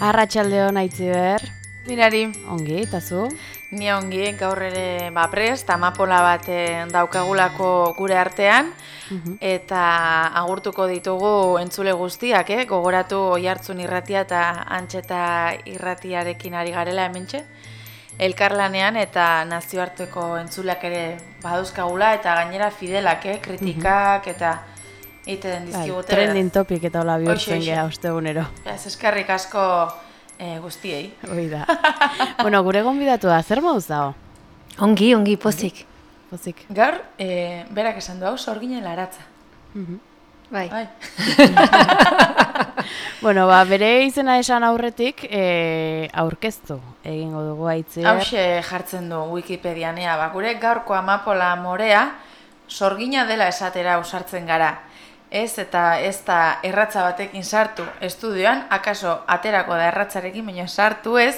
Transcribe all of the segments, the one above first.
Arratxalde hona ber. Mirari. Ongi, eta zu? Ni ongi, gaur ere ba, prest, amapola bat eh, daukagulako gure artean, mhm. eta agurtuko ditugu entzule guztiak, eh? gogoratu oi hartzun irratia eta antxeta irratiarekin ari garela hementxe. Elkarlanean eta nazioarteko entzuleak ere baduzkagula eta gainera fidelak, eh? kritikak mhm. eta ite den bai, dizkigute. trending topic eta hola bihurtzen geha ustegunero. Ez eskerrik asko e, guztiei. Hoi da. bueno, gure gonbidatu da, zer mauz dago? Ongi, ongi, pozik. Pozik. Gaur, e, berak esan du hau, sorginen laratza. Mm Bai. bai. bueno, ba, bere izena esan aurretik e, aurkeztu egingo dugu aitzi. Hau jartzen du Wikipedianea, ba, gure gaurko amapola morea sorgina dela esatera usartzen gara ez eta ez da erratza batekin sartu estudioan, akaso aterako da erratzarekin, baina sartu ez,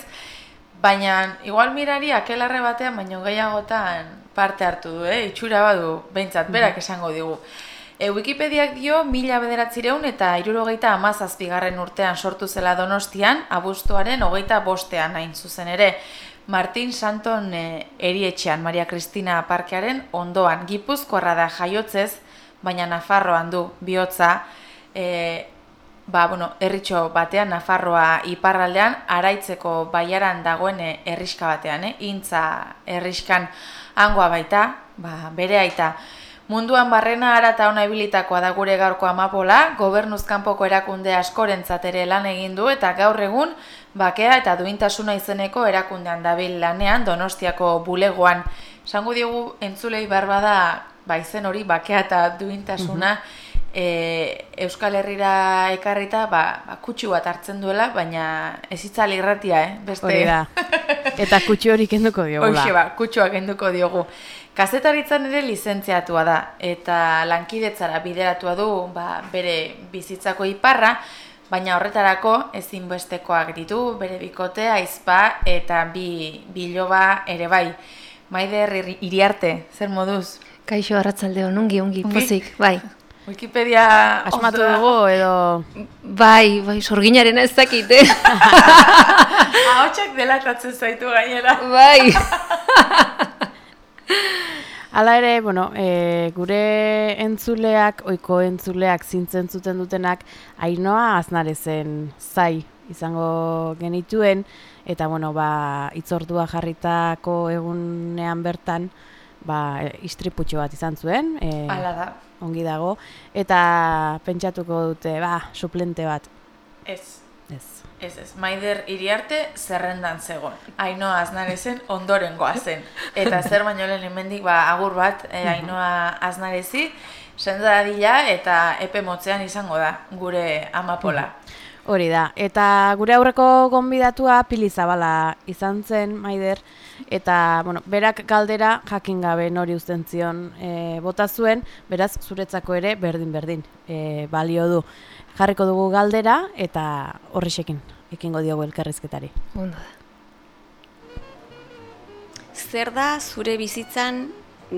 baina igual mirari akelarre batean, baina gehiagotan parte hartu du, eh? itxura badu, behintzat, mhm. berak esango digu. E, Wikipediak dio, mila bederatzireun eta irurogeita amazazpigarren urtean sortu zela donostian, abuztuaren hogeita bostean hain zuzen ere. Martin Santon e, erietxean, Maria Cristina Parkearen ondoan, gipuzkoarra da jaiotzez, baina Nafarroan du bihotza, e, ba, bueno, erritxo batean, Nafarroa iparraldean, araitzeko baiaran dagoen erriska batean, eh? intza erriskan angoa baita, ba, bere aita. Munduan barrena ara eta ona ebilitakoa da gure gaurko amapola, gobernuzkanpoko erakunde askorentzat ere lan egin du eta gaur egun bakea eta duintasuna izeneko erakundean dabil lanean Donostiako bulegoan. Sango diogu entzulei barbada ba, izen hori bakea eta duintasuna e, Euskal Herrira ekarrita ba, ba, kutsu bat hartzen duela, baina ez itzali irratia, eh? Beste... da. Eta kutsu hori kenduko diogu. Hoxe ba, kutsua kenduko diogu. Kazetaritzan ere lizentziatua da, eta lankidetzara bideratua du ba, bere bizitzako iparra, baina horretarako ezinbestekoak ditu, bere bikote, aizpa eta bi biloba ere bai. Maider iriarte, zer moduz? Kaixo arratzalde hon, ongi, ongi, pozik, bai. Wikipedia asmatu dugu edo... Bai, bai, sorginaren ez dakite. Ahotxak delatatzen zaitu gainera. Bai. Hala ere, bueno, e, gure entzuleak, oiko entzuleak zintzen zuten dutenak, ainoa aznarezen zai izango genituen, eta bueno, ba, itzordua jarritako egunean bertan, ba, istriputxo bat izan zuen. E, Hala da. Ongi dago. Eta pentsatuko dute, ba, suplente bat. Ez. Ez. Ez, ez. Maider iriarte zerrendan zegoen. Ainoa aznarezen ondoren zen. Eta zer baino lehen emendik, ba, agur bat, e, ainoa aznarezi, senda dila eta epe motzean izango da, gure amapola. Hori da. Eta gure aurreko gonbidatua pilizabala izan zen, Maider, eta bueno, berak galdera jakin gabe nori uzten zion e, bota zuen, beraz zuretzako ere berdin berdin e, balio du. Jarriko dugu galdera eta horrixekin ekingo diogu elkarrizketari. Ondo da. Zer da zure bizitzan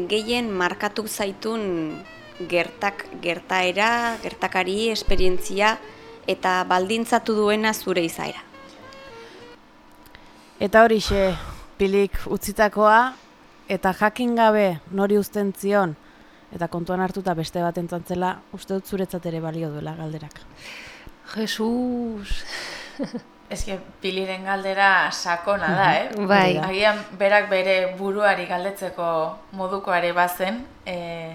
gehien markatu zaitun gertak gertaera, gertakari, esperientzia eta baldintzatu duena zure izaera? Eta horixe, pilik utzitakoa eta jakin gabe nori uzten zion eta kontuan hartuta beste bat entzantzela uste dut zuretzat ere balio duela galderak. Jesus! Ez piliren galdera sakona da, eh? Bai. Agian berak bere buruari galdetzeko modukoare bazen, e,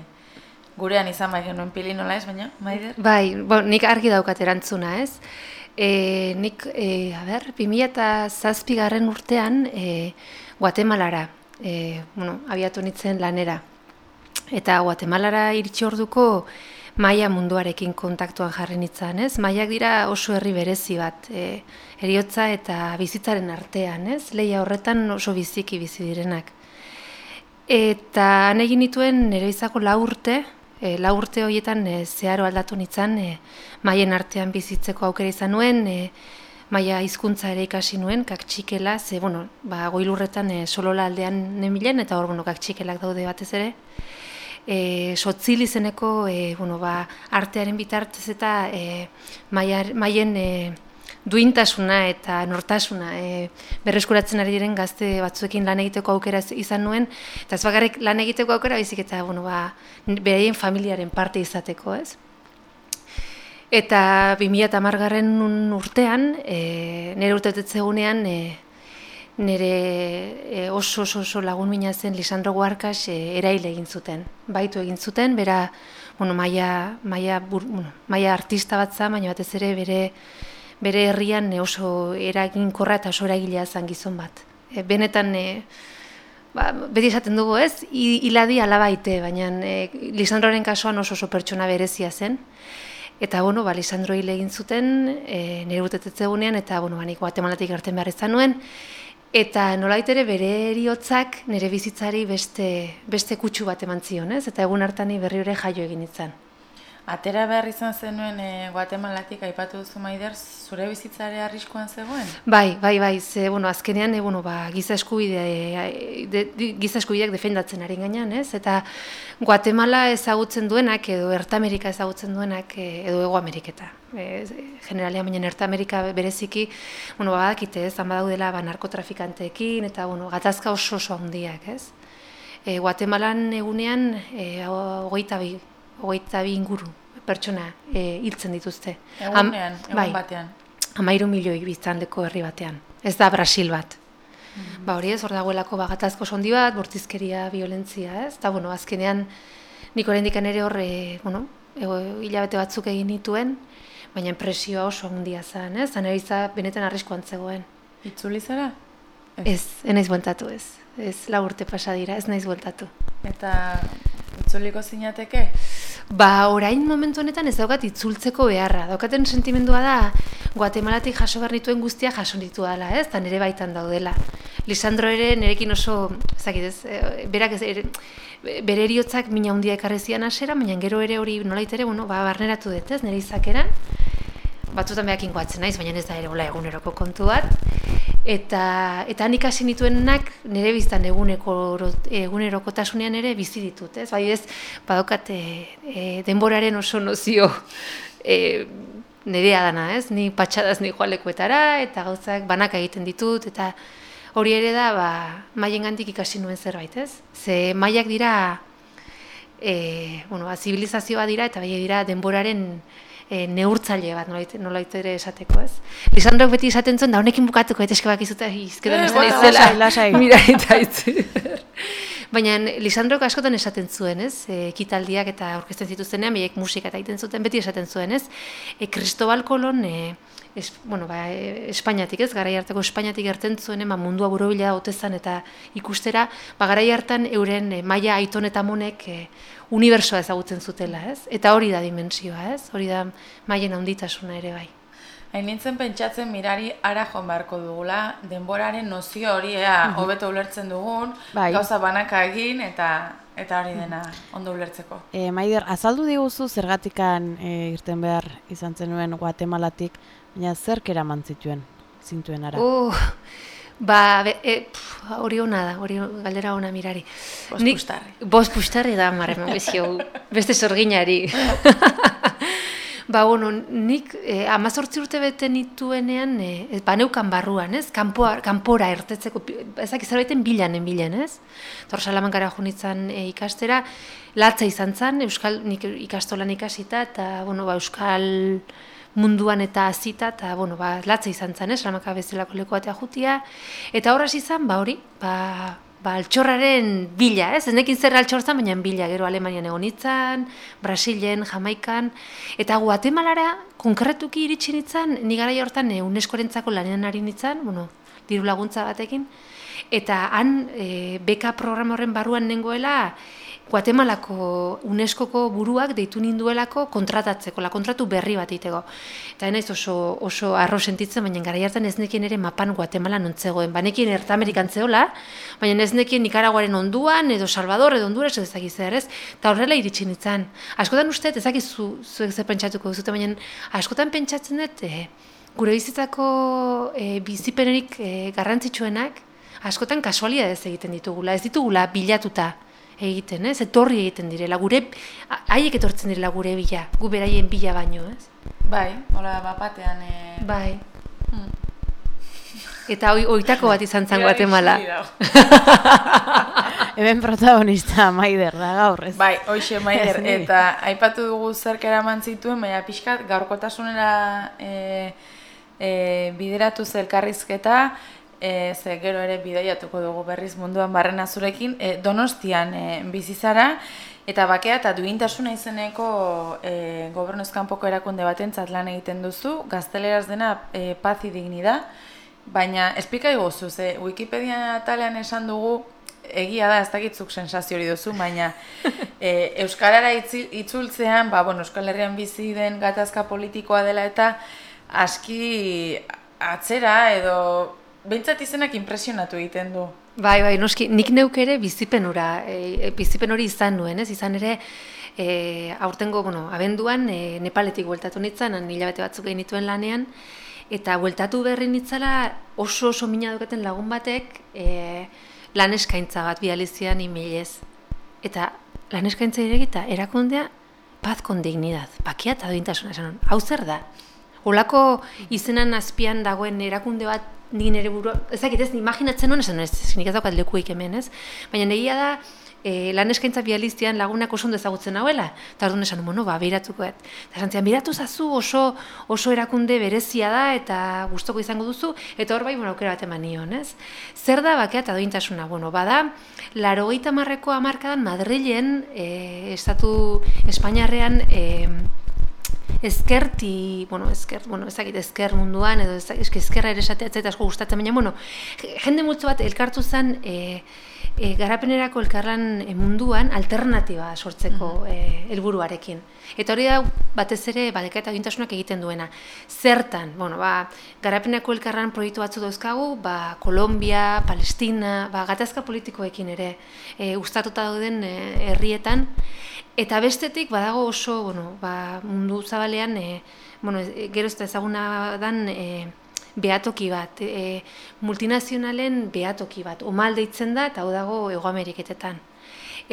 gurean izan bai genuen pili nola ez, baina, maider? Bai, bo, nik argi daukat erantzuna ez. E, nik, e, a ber, 2000 garren urtean e, Guatemalara, e, bueno, abiatu nintzen lanera. Eta Guatemalara iritsi orduko maia munduarekin kontaktuan jarri nintzen, ez? Maiak dira oso herri berezi bat, e, eriotza eta bizitzaren artean, ez? Leia horretan oso biziki bizi direnak. Eta han egin nituen nire izako la urte, e, la urte horietan e, zeharo aldatu nintzen e, maien artean bizitzeko aukera izan nuen, e, maia hizkuntza ere ikasi nuen, kaktxikela, ze, bueno, ba, goilurretan e, solola aldean nemilen, eta hor, bueno, kaktxikelak daude batez ere. E, sotzil izeneko, e, bueno, ba, artearen bitartez eta e, maien e, duintasuna eta nortasuna e, berreskuratzen ari diren gazte batzuekin lan egiteko aukera izan nuen, eta ez bakarrik lan egiteko aukera bizik eta bueno, ba, beraien familiaren parte izateko, ez? Eta 2000 garren urtean, e, nire urtetetze egunean, e, nire e, oso, oso, oso lagun mina zen Lisandro Guarkas e, eraile egin zuten. Baitu egin zuten, bera, bueno, maia, maia, bur, bueno, maia artista bat za, baina batez ere bere bere herrian oso eraginkorra eta oso eragilea zen gizon bat. E, benetan, e, ba, beti esaten dugu ez, hiladi alabaite, baina e, Lisandroren kasuan oso oso pertsona berezia zen. Eta, bueno, ba, Lisandro hile egin zuten, e, nire urtetetze eta, bueno, banik guatemalatik gerten behar izan nuen, Eta nolaitere bere eriotzak nire bizitzari beste, beste kutsu bat eman zion, ez? Eta egun hartani berri hori jaio egin itzan. Atera behar izan zenuen e, Guatemalatik aipatu duzu maider, zure bizitzare arriskuan zegoen? Bai, bai, bai, ze, bueno, azkenean, e, bueno, ba, giza, eskubide, e, de, giza eskubideak defendatzen ari gainean, ez? Eta Guatemala ezagutzen duenak, edo Ertamerika ezagutzen duenak, edo Ego Ameriketa. E, generalia baina Ertamerika bereziki, bueno, ba, badakite, ez? Han badaudela, ba, narkotrafikanteekin, eta, bueno, gatazka oso oso handiak, ez? E, Guatemalan egunean, e, hogeita bi, hogeita bi inguru pertsona e, hiltzen dituzte. Egunean, egun bai, batean. Amairu milioi biztandeko herri batean. Ez da Brasil bat. Mm Ba hori ez, hor dagoelako bagatazko sondi bat, bortizkeria, violentzia, ez? Eta, bueno, azkenean, nik horrendikan ere hor, e, bueno, hilabete batzuk egin nituen, baina presioa oso handia zen, ez? Zan benetan arriskoan zegoen. Itzuli zara? Ez, ez naiz bueltatu ez. Ez lau urte pasa dira, ez naiz bueltatu. Eta itzuliko zinateke? Ba, orain momentu honetan ez daukat itzultzeko beharra. Daukaten sentimendua da, Guatemalatik jaso behar nituen guztia jaso ditu dela, ez? Eta nire baitan daudela. Lisandro ere nerekin oso, zakit ez, eh, berak ez, ere, bere eriotzak mina hundia ekarrezian asera, baina gero ere hori nolaitere, bueno, ba, barneratu dut, ez? Nire izakeran batzutan behakin goatzen naiz, baina ez da ere eguneroko kontu bat. Eta, eta nik hasi nituenak nire biztan eguneko, egunerokotasunean ere bizi ditut. Ez? Bai ez, badokat e, denboraren oso nozio e, nirea dana, ez? Ni patxadaz ni joalekuetara eta gauzak banaka egiten ditut, eta hori ere da, ba, maien gandik ikasi nuen zerbait, ez? Ze maiak dira, e, bueno, ba, zibilizazioa dira, eta bai dira denboraren e, neurtzaile bat nolait, ere esateko, ez? Lisandrok beti esaten zuen, da honekin bukatuko, eta eske bakizute, izketan ez da izela. Lasai, Mira, eta Baina Lisandrok askotan esaten zuen, ez? E, kitaldiak eta aurkezten zituztenean, biek musika eta egiten zuten, beti esaten zuen, ez? E, Cristobal Colon, e, es, bueno, ba, e, Espainiatik, ez? Garai hartako Espainiatik gertzen zuen, ba, mundua burobila otezan eta ikustera, ba, garai hartan euren e, maia aiton eta monek e, unibersoa ezagutzen zutela, ez? Eta hori da dimensioa, ez? Hori da maien handitasuna ere bai. Hain nintzen pentsatzen mirari ara joan beharko dugula, denboraren nozio hori ea mhm. hobeto ulertzen dugun, bai. gauza banaka egin eta eta hori dena ondo ulertzeko. E, Maider, azaldu diguzu zergatikan e, irten behar izan zenuen Guatemalatik, baina zerk eraman zituen, zintuen ara? Uh, Ba, e, hori hona da, hori galdera hona mirari. Bos pustarri. Bos pustarri da, marre, bezio, beste sorginari. ba, bueno, nik eh, amazortzi urte bete nituenean, eh, ba, neukan barruan, ez? Kampoa, kanpora ertetzeko, ezak izarbaiten bilanen bilan, ez? Tor salamankara junitzen eh, ikastera, latza izan zen, Euskal, nik ikastolan ikasita, eta, bueno, ba, Euskal munduan eta hasita eta bueno, ba, latza izan zen, ez, ramaka bezalako lekoatea jutia, eta horraz izan, ba hori, ba, ba altxorraren bila, ez, ez nekin zer altxorzan, baina bila, gero Alemanian egon Brasilen, Jamaikan, eta Guatemalara, konkretuki iritsi nintzen, nigara hortan e, UNESCO-rentzako lanean ari nintzen, bueno, diru laguntza batekin, eta han e, beka programa horren barruan nengoela, Guatemalako UNESCOko buruak deitu ninduelako kontratatzeko, la kontratu berri bat iteko. Eta naiz oso, oso arro sentitzen, baina gara hartan ez nekien ere mapan Guatemala nontzegoen. Banekien Erta Amerikan zeola, baina ez nekien Nikaraguaren onduan, edo Salvador, edo Honduras, ez ezagiz ez? Eta horrela iritsi nintzen. Askotan uste, ezagizu zuek zer pentsatuko duzute, baina askotan pentsatzen dut, e, gure bizitzako e, bizipenerik e, garrantzitsuenak, askotan kasualia ez egiten ditugula, ez ditugula bilatuta egiten, ez? Etorri egiten direla, gure, haiek etortzen direla gure bila, gu beraien bila baino, ez? Bai, hola bapatean... E... Bai. Eta oi, oitako bat izan zen Guatemala. Hemen protagonista Maider da gaur, ez? Bai, hoxe Maider, eta aipatu dugu zerk eraman zituen, baina pixkat gaurkotasunera e, e, bideratu zelkarrizketa, e, ze gero ere bidaiatuko dugu berriz munduan barrena zurekin, e, donostian e, bizizara, eta bakea eta duintasuna izeneko e, gobernuzkanpoko erakunde batentzat lan egiten duzu, gazteleraz dena e, paz y dignidad, baina esplika iguzu, ze Wikipedia atalean esan dugu, egia da, ez dakitzuk sensazio hori duzu, baina e, Euskarara itzultzean, ba, bueno, Euskal Herrian bizi den gatazka politikoa dela eta aski atzera edo behintzat izenak impresionatu egiten du. Bai, bai, noski, nik neuk ere bizipenura, e, bizipen hori izan nuen, ez? Izan ere, e, aurtengo, bueno, abenduan, e, Nepaletik bueltatu nintzen, hilabete batzuk egin nituen lanean, eta bueltatu berri nitzala oso oso mina dukaten lagun batek e, lan eskaintza bat bializian emailez. Eta lan eskaintza iregita, erakundea, paz con dignidad, bakia eta duintasuna esan. Hau zer da? Olako izenan azpian dagoen erakunde bat ni nere buru, ezakit ez, imaginatzen nuen, esan ez, nik ez daukat lekuik hemen, ez? Baina negia da, e, lan eskaintza bialistian lagunak oso ondo ezagutzen hauela, eta orduan esan, bueno, ba, beiratuko et. Eta esan zian, beiratu zazu oso, oso erakunde berezia da, eta gustoko izango duzu, eta hor bai, bueno, aukera bat eman nion, ez? Zer da bakea eta dointasuna? Bueno, bada, laro gehieta marreko amarkadan Madrilen, e, estatu Espainiarrean, e, ezkerti, bueno, ezker, bueno, ezakit ezker munduan edo ez eske ezkerra ere esatea ez zait asko gustatzen baina bueno, jende multzo bat elkartu zen e, e, garapenerako elkarlan e, munduan alternatiba sortzeko e, helburuarekin. Eta hori da batez ere badeka eta gintasunak egiten duena. Zertan, bueno, ba, garapeneko elkarlan proiektu batzu dauzkagu, ba, Kolombia, Palestina, ba, gatazka politikoekin ere e, ustatuta dauden e, herrietan, Eta bestetik badago oso, bueno, ba, mundu zabalean, e, bueno, e, gero ez da ezaguna dan e, behatoki bat, e, multinazionalen behatoki bat, omal deitzen da, eta hau dago Ego Ameriketetan.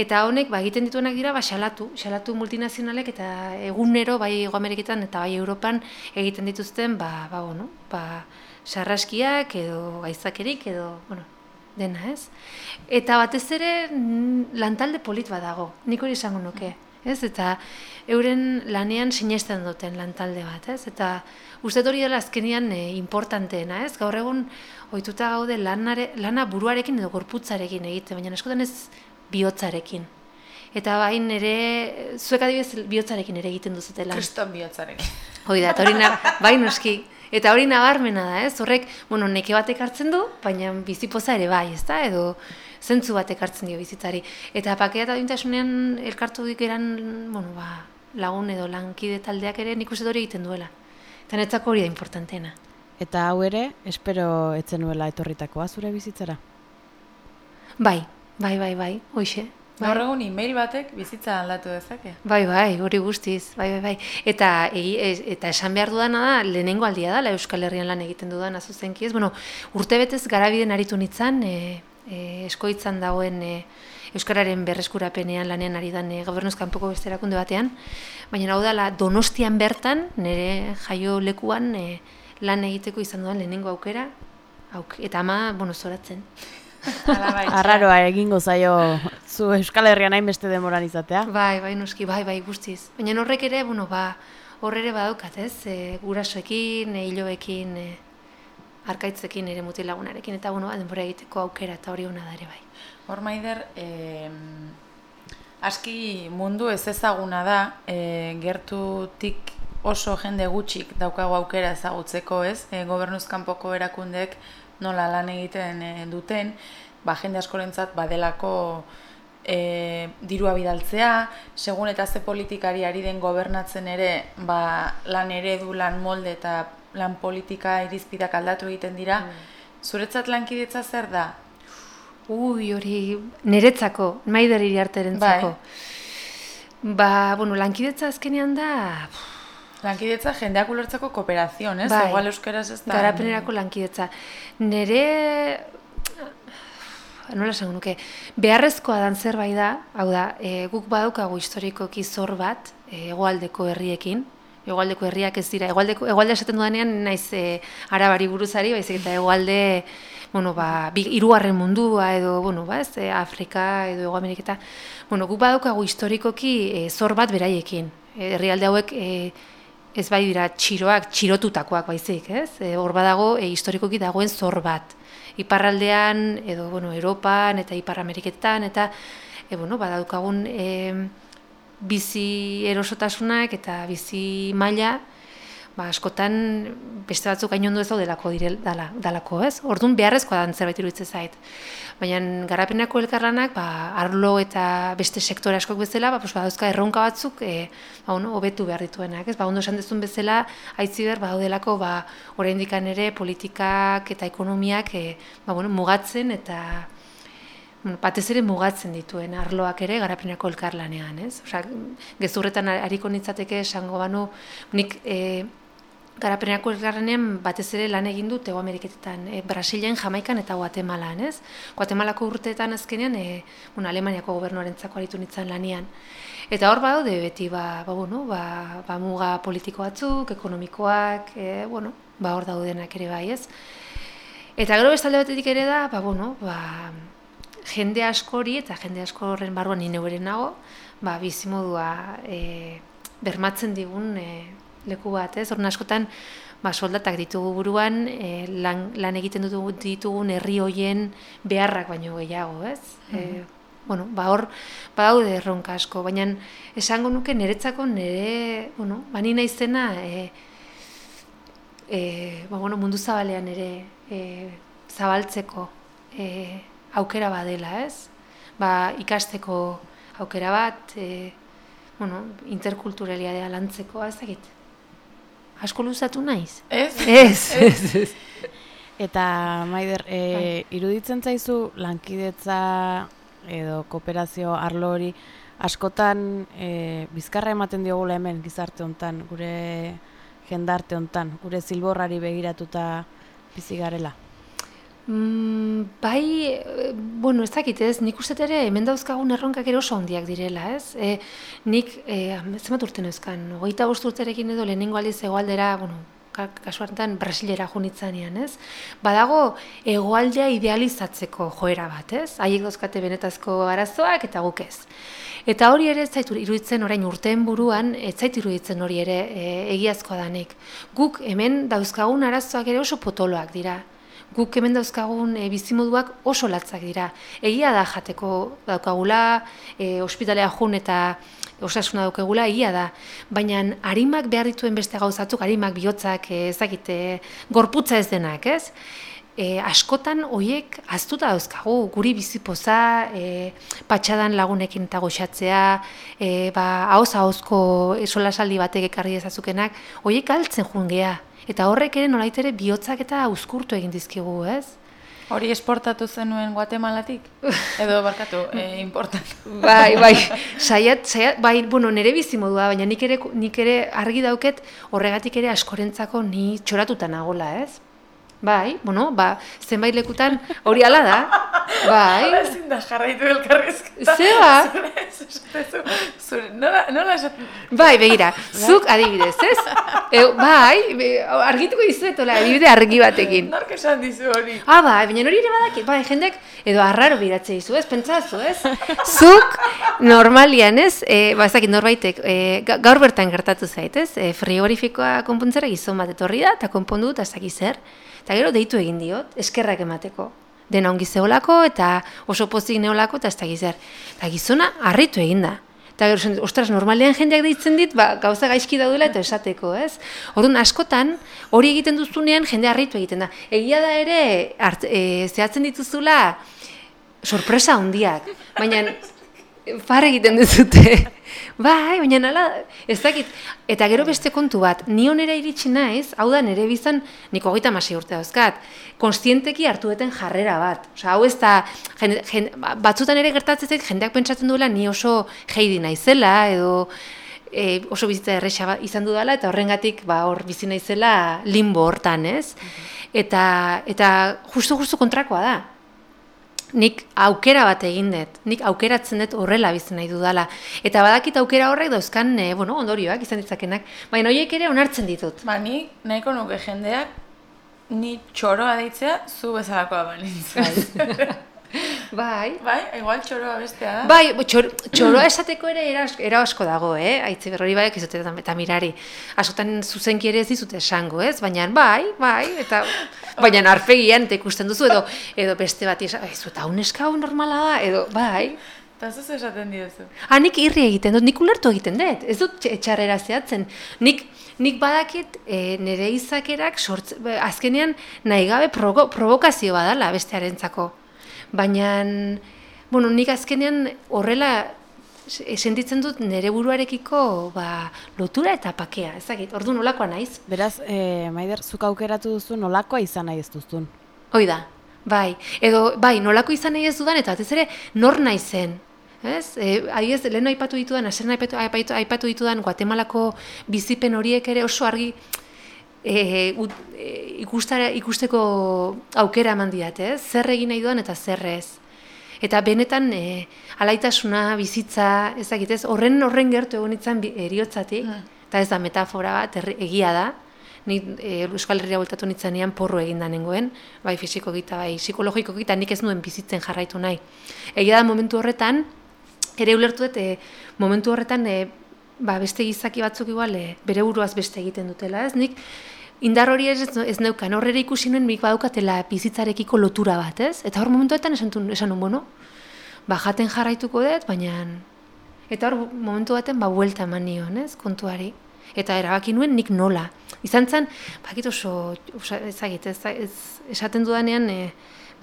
Eta honek, ba, egiten dituenak dira, ba, xalatu, xalatu multinazionalek eta egunero, bai Ego Ameriketan eta bai Europan egiten dituzten, ba, ba, bueno, ba, sarraskiak edo gaizakerik edo, bueno, dena, ez? Eta batez ere lantalde polit badago, nik hori esango nuke, ez? Eta euren lanean sinesten duten lantalde bat, ez? Eta uste hori dela azkenian e, importanteena, ez? Gaur egun ohituta gaude lanare, lana buruarekin edo gorputzarekin egiten, baina askotan ez bihotzarekin. Eta bain ere, zuek adibidez bihotzarekin ere egiten duzutela. Kriston bihotzarekin. Hoi da, eta hori na, bai noski. Eta hori nabarmena da, ez? Horrek, bueno, neke batek hartzen du, baina bizipoza ere bai, ez da? Edo zentzu batek hartzen dio bizitzari. Eta pakea eta duintasunean elkartu dikeran, bueno, ba, lagun edo lankide taldeak ere nik uste hori egiten duela. Eta netzako hori da importantena. Eta hau ere, espero etzen nuela etorritakoa zure bizitzara. Bai, bai, bai, bai, hoxe. Bai. Gaur egun e-mail batek bizitza aldatu dezake. Bai, bai, hori guztiz, bai, bai, bai. Eta, ez- eta esan behar dudana da, lehenengo aldia da, Euskal Herrian lan egiten dudan azuzenki ez. Bueno, urte betez garabiden aritu nintzen, e, e, eskoitzan dagoen e, Euskararen berreskurapenean lanean ari dan e, gobernuz kanpoko beste erakunde batean. Baina hau dala donostian bertan, nire jaio lekuan e, lan egiteko izan dudan lehenengo aukera, auk, eta ama, bueno, zoratzen. Hala bai. Arraroa egingo zaio zu Euskal Herrian hainbeste demoran izatea. Bai, bai, noski, bai, bai, guztiz. Baina horrek ere, bueno, ba, hor ere badaukat, ez? E, gurasoekin, e, hiloekin, e, arkaitzekin, ere mutilagunarekin, eta, bueno, denbora egiteko aukera, eta hori hona da ere, bai. Hor maider, eh, aski mundu ez ezaguna da, eh, gertutik oso jende gutxik daukago aukera ezagutzeko, ez? E, gobernuz kanpoko erakundeek nola lan egiten eh, duten, ba, jende askorentzat badelako e, dirua bidaltzea, segun eta ze politikari ari den gobernatzen ere, ba, lan eredu, lan molde eta lan politika irizpidak aldatu egiten dira. Zuretzat lankidetza zer da? Ui, hori, niretzako, maider iriarterentzako. Ba, bueno, lankidetza azkenean da, Lankidetza jendeak ulertzeko kooperazion, ez? Bai. Igual euskeraz ez da. garapenerako lankidetza. Nere, nola esango nuke, beharrezkoa dan zerbait da, hau da, e, guk badaukagu historikoki zor bat, e, hegoaldeko herriekin, Egoaldeko herriak ez dira. Egoaldeko, egoalde esaten dudanean naiz e, arabari buruzari, baizik eta egoalde bueno, ba, irugarren mundua edo, bueno, ba, ez, e, Afrika edo Ego Ameriketa. Bueno, guk badaukagu historikoki e, zor bat beraiekin. Herrialde hauek e, ez bai dira txiroak, txirotutakoak baizik, ez? E, hor badago e, historikoki dagoen zor bat. Iparraldean edo, bueno, Europan eta Ipar Ameriketan eta e, bueno, badaukagun e, bizi erosotasunak eta bizi maila ba, askotan beste batzuk gain ondo ez daudelako direl dala, dalako, ez? Orduan beharrezkoa da zerbait iruditzen zait. Baina garapenako elkarlanak, ba, arlo eta beste sektore askok bezala, ba, badauzka erronka batzuk, e, ba, ono, hobetu behar dituenak, ez? Ba, ondo esan dezun bezala, haitzi behar, ba, daudelako, ba, oraindik ere politikak eta ekonomiak, e, ba, bueno, mugatzen eta bueno, batez ere mugatzen dituen arloak ere garapenako elkarlanean, ez? Osea, gezurretan hariko nitzateke esango banu, nik e, garapenako elkarlanean batez ere lan egin dut Ego Ameriketetan, e, Brasilen, Jamaikan eta Guatemalan, ez? Guatemalako urteetan azkenean, e, bueno, Alemaniako gobernuarentzako aritu nitzan lanian. Eta hor badaude beti ba, ba, bueno, ba, ba muga politiko batzuk, ekonomikoak, e, bueno, ba hor daudenak ere bai, ez? Eta gero bestalde batetik ere da, ba, bueno, ba, jende askori eta jende asko horren barruan ni neuberen nago, ba bizimodua e, bermatzen digun e, leku bat, ez? Horren askotan ba soldatak ditugu buruan, e, lan, lan egiten dutu ditugun herri hoien beharrak baino gehiago, ez? Mm -hmm. bueno, ba hor badaude erronka asko, baina esango nuke niretzako nire, bueno, ba ni naizena e, e, ba, bueno, mundu zabalean ere e, zabaltzeko e, aukera badela, ez? Ba, ikasteko aukera bat, e, bueno, interkulturalia dela lantzeko, ez egit? Asko luzatu naiz? Ez? Ez, ez, ez. Eta, Maider, e, iruditzen zaizu lankidetza edo kooperazio arlo hori askotan e, bizkarra ematen diogula hemen gizarte hontan, gure jendarte hontan, gure zilborrari begiratuta bizi garela. Mm, bai, eh, bueno, ez dakit ez, nik uste ere hemen dauzkagun erronkak ero oso handiak direla, ez? E, nik, e, zemat urte neuzkan, goita urterekin edo lehenengo aldiz egoaldera, bueno, kasu hartan Brasilera junitzanean, ez? Badago egoaldea idealizatzeko joera bat, ez? Haiek dauzkate benetazko arazoak eta guk ez. Eta hori ere ez zaitu iruditzen orain urteen buruan, ez zaitu iruditzen hori ere e, egiazkoa danik. Guk hemen dauzkagun arazoak ere oso potoloak dira guk hemen dauzkagun e, bizimoduak oso latzak dira. Egia da jateko daukagula, e, ospitalea jun eta osasuna daukagula, egia da. Baina harimak behar dituen beste gauzatuk, harimak bihotzak, e, ezakite, gorputza ez denak, ez? E, askotan hoiek aztuta dauzkagu, guri bizipoza, e, patxadan lagunekin eta goxatzea, e, ba, hauz hauzko solasaldi batek ekarri ezazukenak, hoiek altzen jungea. Eta horrek ere nolait ere bihotzak eta uzkurtu egin dizkigu, ez? Hori esportatu zenuen Guatemalatik? Edo barkatu, e, importatu. bai, bai, saiat, saiat, bai, bueno, nire bizi modua, baina nik ere, nik ere argi dauket horregatik ere askorentzako ni txoratuta nagola, ez? Bai, bueno, ba, zenbait lekutan hori ala da. Bai. Hala ezin da jarraitu elkarrizketa. Ze ba? Zure, nola, nola esaten? Bai, begira, zuk adibidez, ez? E, bai, be, argituko dizuet, ola, adibide argi batekin. Nork esan dizu hori? Ah, bai, baina hori ere badaki, bai, jendek, edo arraro biratze dizu, ez? Pentsazu, ez? Zuk, normalian, ez? E, ba, ez dakit, norbaitek, e, gaur bertan gertatu zait, ez? E, frigorifikoa konpontzera gizon bat etorri da, eta konpondu, eta ez dakit zer. Eta gero deitu egin diot, eskerrak emateko. Dena ongi zeolako eta oso pozik neolako eta ez da gizar. Eta gizona harritu egin da. Eta gero, ostras, normalean jendeak deitzen dit, ba, gauza gaizki daudela eta esateko, ez? Orduan, askotan, hori egiten duzunean jende harritu egiten da. Egia da ere, hart, e, zehatzen dituzula, sorpresa handiak. Baina, far egiten duzute. bai, baina nala, ez dakit. Eta gero beste kontu bat, ni onera iritsi naiz, hau da nere bizan, niko goita masi urte dauzkat, konstienteki hartu duten jarrera bat. Osa, hau ez da, batzutan ere gertatzen zait, jendeak pentsatzen duela, ni oso heidi naizela, edo e, oso bizitza erresa ba, izan dudala, eta horrengatik ba, hor bizi naizela limbo hortan, ez? Mhm. Eta, eta justu-justu kontrakoa da nik aukera bat egin dut, nik aukeratzen dut horrela bizi nahi dudala. Eta badakit aukera horrek dauzkan, e, bueno, ondorioak izan ditzakenak, baina horiek ere onartzen ditut. Ba, ni nahiko nuke jendeak ni txoroa deitzea zu bezalakoa banintz. Bai. bai, igual txoroa bestea da. Bai, txor, txoroa esateko ere era, asko- era asko dago, eh? Aitzi berrori bai, izute eta, mirari. Askotan zuzenki ere ez dizute esango, ez? Baina bai, bai, eta baina arpegian eta ikusten duzu edo edo beste bat esan, ez eta hau neska hau normala da, edo bai. Eta zuz esaten diozu. Ah, nik irri egiten dut, nik ulertu egiten dut, ez dut txe- txarrera zehatzen. Nik, nik badakit e, nire izakerak sortz, azkenean nahi gabe provo, provokazio badala bestearentzako. Baina, bueno, nik azkenean horrela se- sentitzen dut nire buruarekiko ba, lotura eta pakea, ezagit, ordu nolakoa naiz. Beraz, e, Maider, zuk aukeratu duzu nolakoa izan nahi ez duzun. Hoi da, bai. Edo, bai, nolako izan nahi ez dudan, eta batez ere, nor nahi zen. Ez? E, adibidez, lehen aipatu ditudan, asen aipatu, aipatu, aipatu ditudan, Guatemalako bizipen horiek ere oso argi e, ut, e, ikustara, ikusteko aukera eman diate, ez? Zer egin nahi dudan eta zer ez. Eta benetan e, alaitasuna, bizitza, ezagit ez, horren horren gertu egon itzan eriotzatik, eta ez da metafora bat, erri- egia da, ni e, Euskal Herria bueltatu nitzanean porro egin da nengoen, bai fisiko gita, bai psikologiko gita, nik ez nuen bizitzen jarraitu nahi. Egia da momentu horretan, ere ulertu dut, e, momentu horretan, e, ba, beste gizaki batzuk igual, e, bere buruaz beste egiten dutela, ez? Nik indar hori ez, ez neukan, horrera ikusi nuen nik badaukatela bizitzarekiko lotura bat, ez? Eta hor momentuetan esan, tu- esan nuen, bueno, ba, jaten jarraituko dut, baina... Eta hor momentu baten, ba, buelta eman nion, ez, kontuari. Eta erabaki nuen nik nola. Izan zen, bakit oso, osa, ezagit, ez, ez, esaten dudanean, e,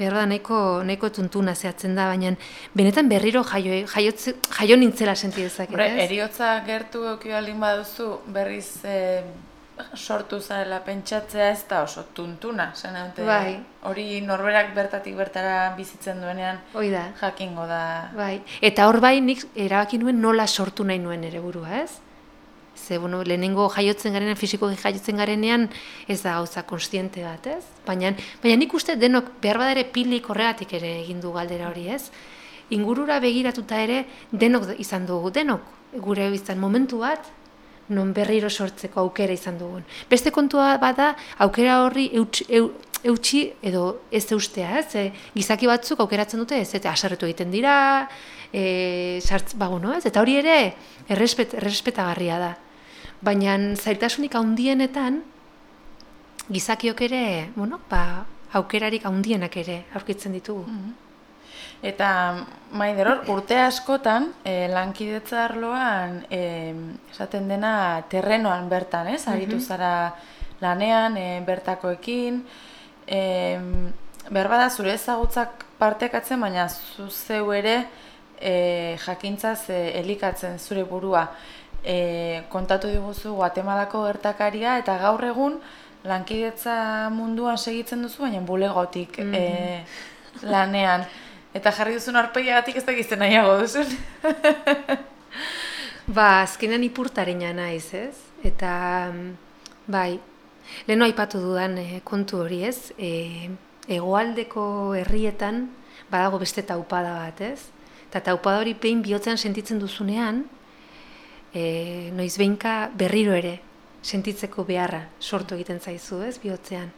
behar da nahiko, nahiko tuntuna zehatzen da, baina benetan berriro jaio, jaiotze, jaio nintzela senti dezaket, ez? eriotza gertu euki baldin baduzu, berriz eh, sortu zarela pentsatzea ez da oso tuntuna, zen dute, Bai. hori norberak bertatik bertara bizitzen duenean Hoi da. jakingo da. Bai, eta hor bai nik erabaki nuen nola sortu nahi nuen ere burua, ez? Ze, bueno, lehenengo jaiotzen garenean, fisikoki jaiotzen garenean, ez da gauza konstiente bat, ez? Baina, baina nik uste denok behar badere pilik horregatik ere egin du galdera hori, ez? Ingurura begiratuta ere denok izan dugu, denok gure biztan momentu bat, non berriro sortzeko aukera izan dugun. Beste kontua bada, aukera horri eutsi, eu, eutxi edo ez eustea, ez? E, gizaki batzuk aukeratzen dute ez, eta aserretu egiten dira, e, sartz, ba, bueno, ez? Eta hori ere errespet, errespetagarria da. Baina zailtasunik handienetan, gizakiok ere, bueno, ba, aukerarik handienak ere aurkitzen ditugu. Eta maider hor, urte askotan, e, lankidetza arloan, e, esaten dena terrenoan bertan, ez? Aritu zara lanean, e, bertakoekin, e, behar bada zure ezagutzak partekatzen, baina zu zeu ere e, jakintzaz e, elikatzen zure burua. E, kontatu diguzu Guatemalako gertakaria eta gaur egun lankidetza munduan segitzen duzu, baina bulegotik e, lanean. Eta jarri duzun arpegiagatik ez dakizten nahiago duzun. Ba, azkenean ipurtarena naiz, ez? Eta, mm, bai, leheno aipatu dudan eh, kontu hori, ez? E, egoaldeko herrietan badago beste taupada bat, ez? Eta taupada hori behin bihotzean sentitzen duzunean, e, noiz behinka berriro ere sentitzeko beharra sortu egiten zaizu, ez? Bihotzean.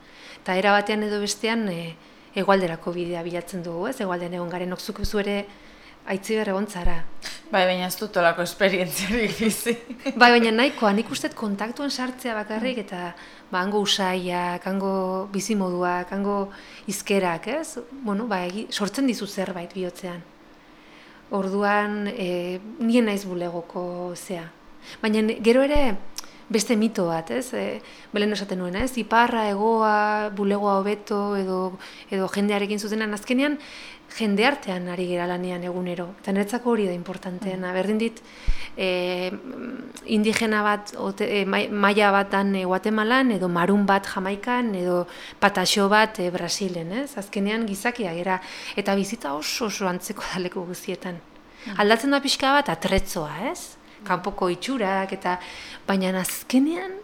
Eta era batean edo bestean e, egualderako bidea bilatzen dugu, ez? Egualdean egon garen okzuk zu ere aitziber egon zara. Bai, baina ez dut olako esperientziarik bizi. Bai, baina nahikoa, nik uste dut kontaktuan sartzea bakarrik eta ba, hango usaiak, hango bizimoduak, hango izkerak, ez? Bueno, ba, sortzen dizu zerbait bihotzean. Orduan, e, nien naiz bulegoko zea. Baina gero ere beste mito bat, ez? E, belen esaten nuen, ez? Iparra, egoa, bulegoa hobeto edo, edo jendearekin zuzenan azkenean jende artean ari gera lanean egunero. Eta niretzako hori da importanteena. Berdin dit, e, indigena bat, ote, e, mai- maila bat dan e, Guatemalan, edo marun bat Jamaikan, edo pataxo bat e, Brasilen, ez? Azkenean gizakia gera, eta bizita oso oso antzeko daleko guztietan. Aldatzen da pixka bat atretzoa, ez? Kanpoko itxurak, eta baina azkenean,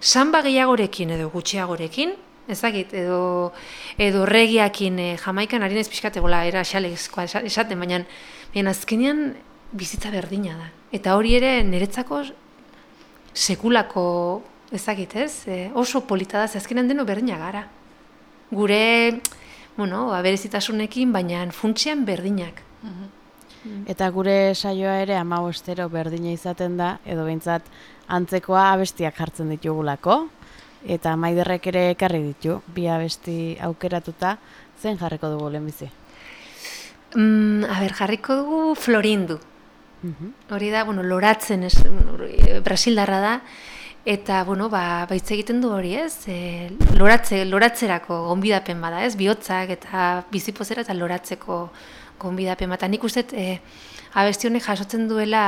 samba gehiagorekin edo gutxiagorekin, ezagit, edo, edo regiakin e, jamaikan harina pixkate gola, era xalezkoa esaten, baina, baina azkenean bizitza berdina da. Eta hori ere niretzako sekulako ezagit, ez? E, oso polita da, azkenean deno berdina gara. Gure, bueno, ba, berezitasunekin, baina funtzean berdinak. Mhm. Eta gure saioa ere ama ostero berdina izaten da, edo behintzat antzekoa abestiak jartzen ditugulako, eta maiderrek ere ekarri ditu, bi abesti aukeratuta, zen jarriko dugu lehenbizi? Mm, a ber, jarriko dugu Florindu. Mhm. Hori da, bueno, loratzen, es, Brasildarra da, eta, bueno, ba, baitz egiten du hori, ez? E, loratze, loratzerako gonbidapen bada, ez? Biotzak eta bizipozera eta loratzeko gonbidapen bada. Nik uste, e, abesti honek jasotzen duela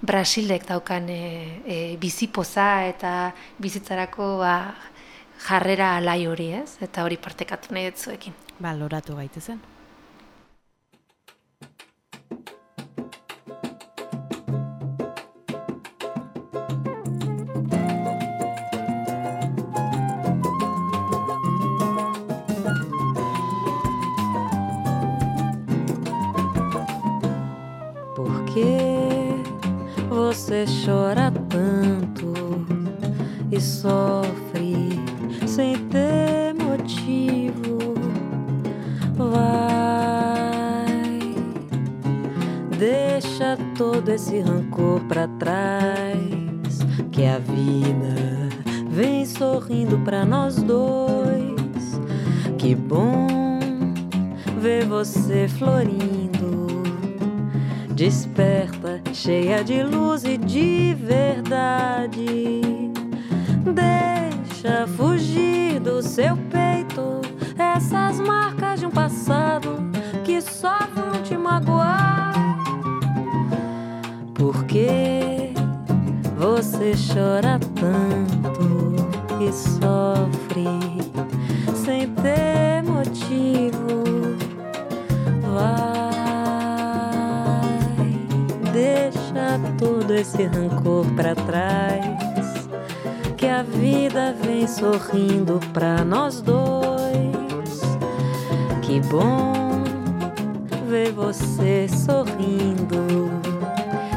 Brasildek daukan e, e, bizipoza eta bizitzarako ba, jarrera alai hori, ez? Eta hori partekatu nahi dut Ba, loratu gaitezen. Você chora tanto e sofre sem ter motivo. Vai, deixa todo esse rancor pra trás, que a vida vem sorrindo pra nós dois. Que bom ver você florindo desperta, cheia de luz e de verdade. Deixa fugir do seu peito essas marcas de um passado que só vão te magoar. Porque você chora tanto e sofre todo esse rancor para trás. Que a vida vem sorrindo pra nós dois. Que bom ver você sorrindo.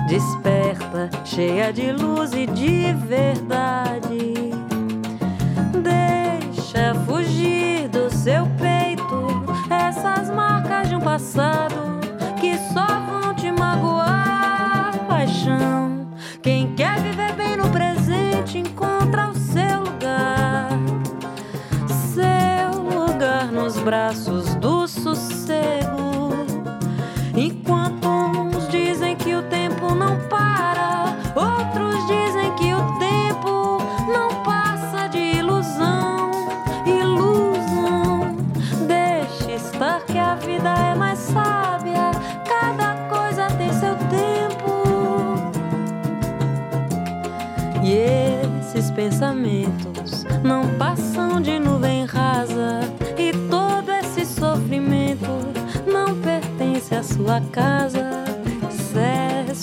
Desperta, cheia de luz e de verdade. Deixa fugir do seu peito essas marcas de um passado que só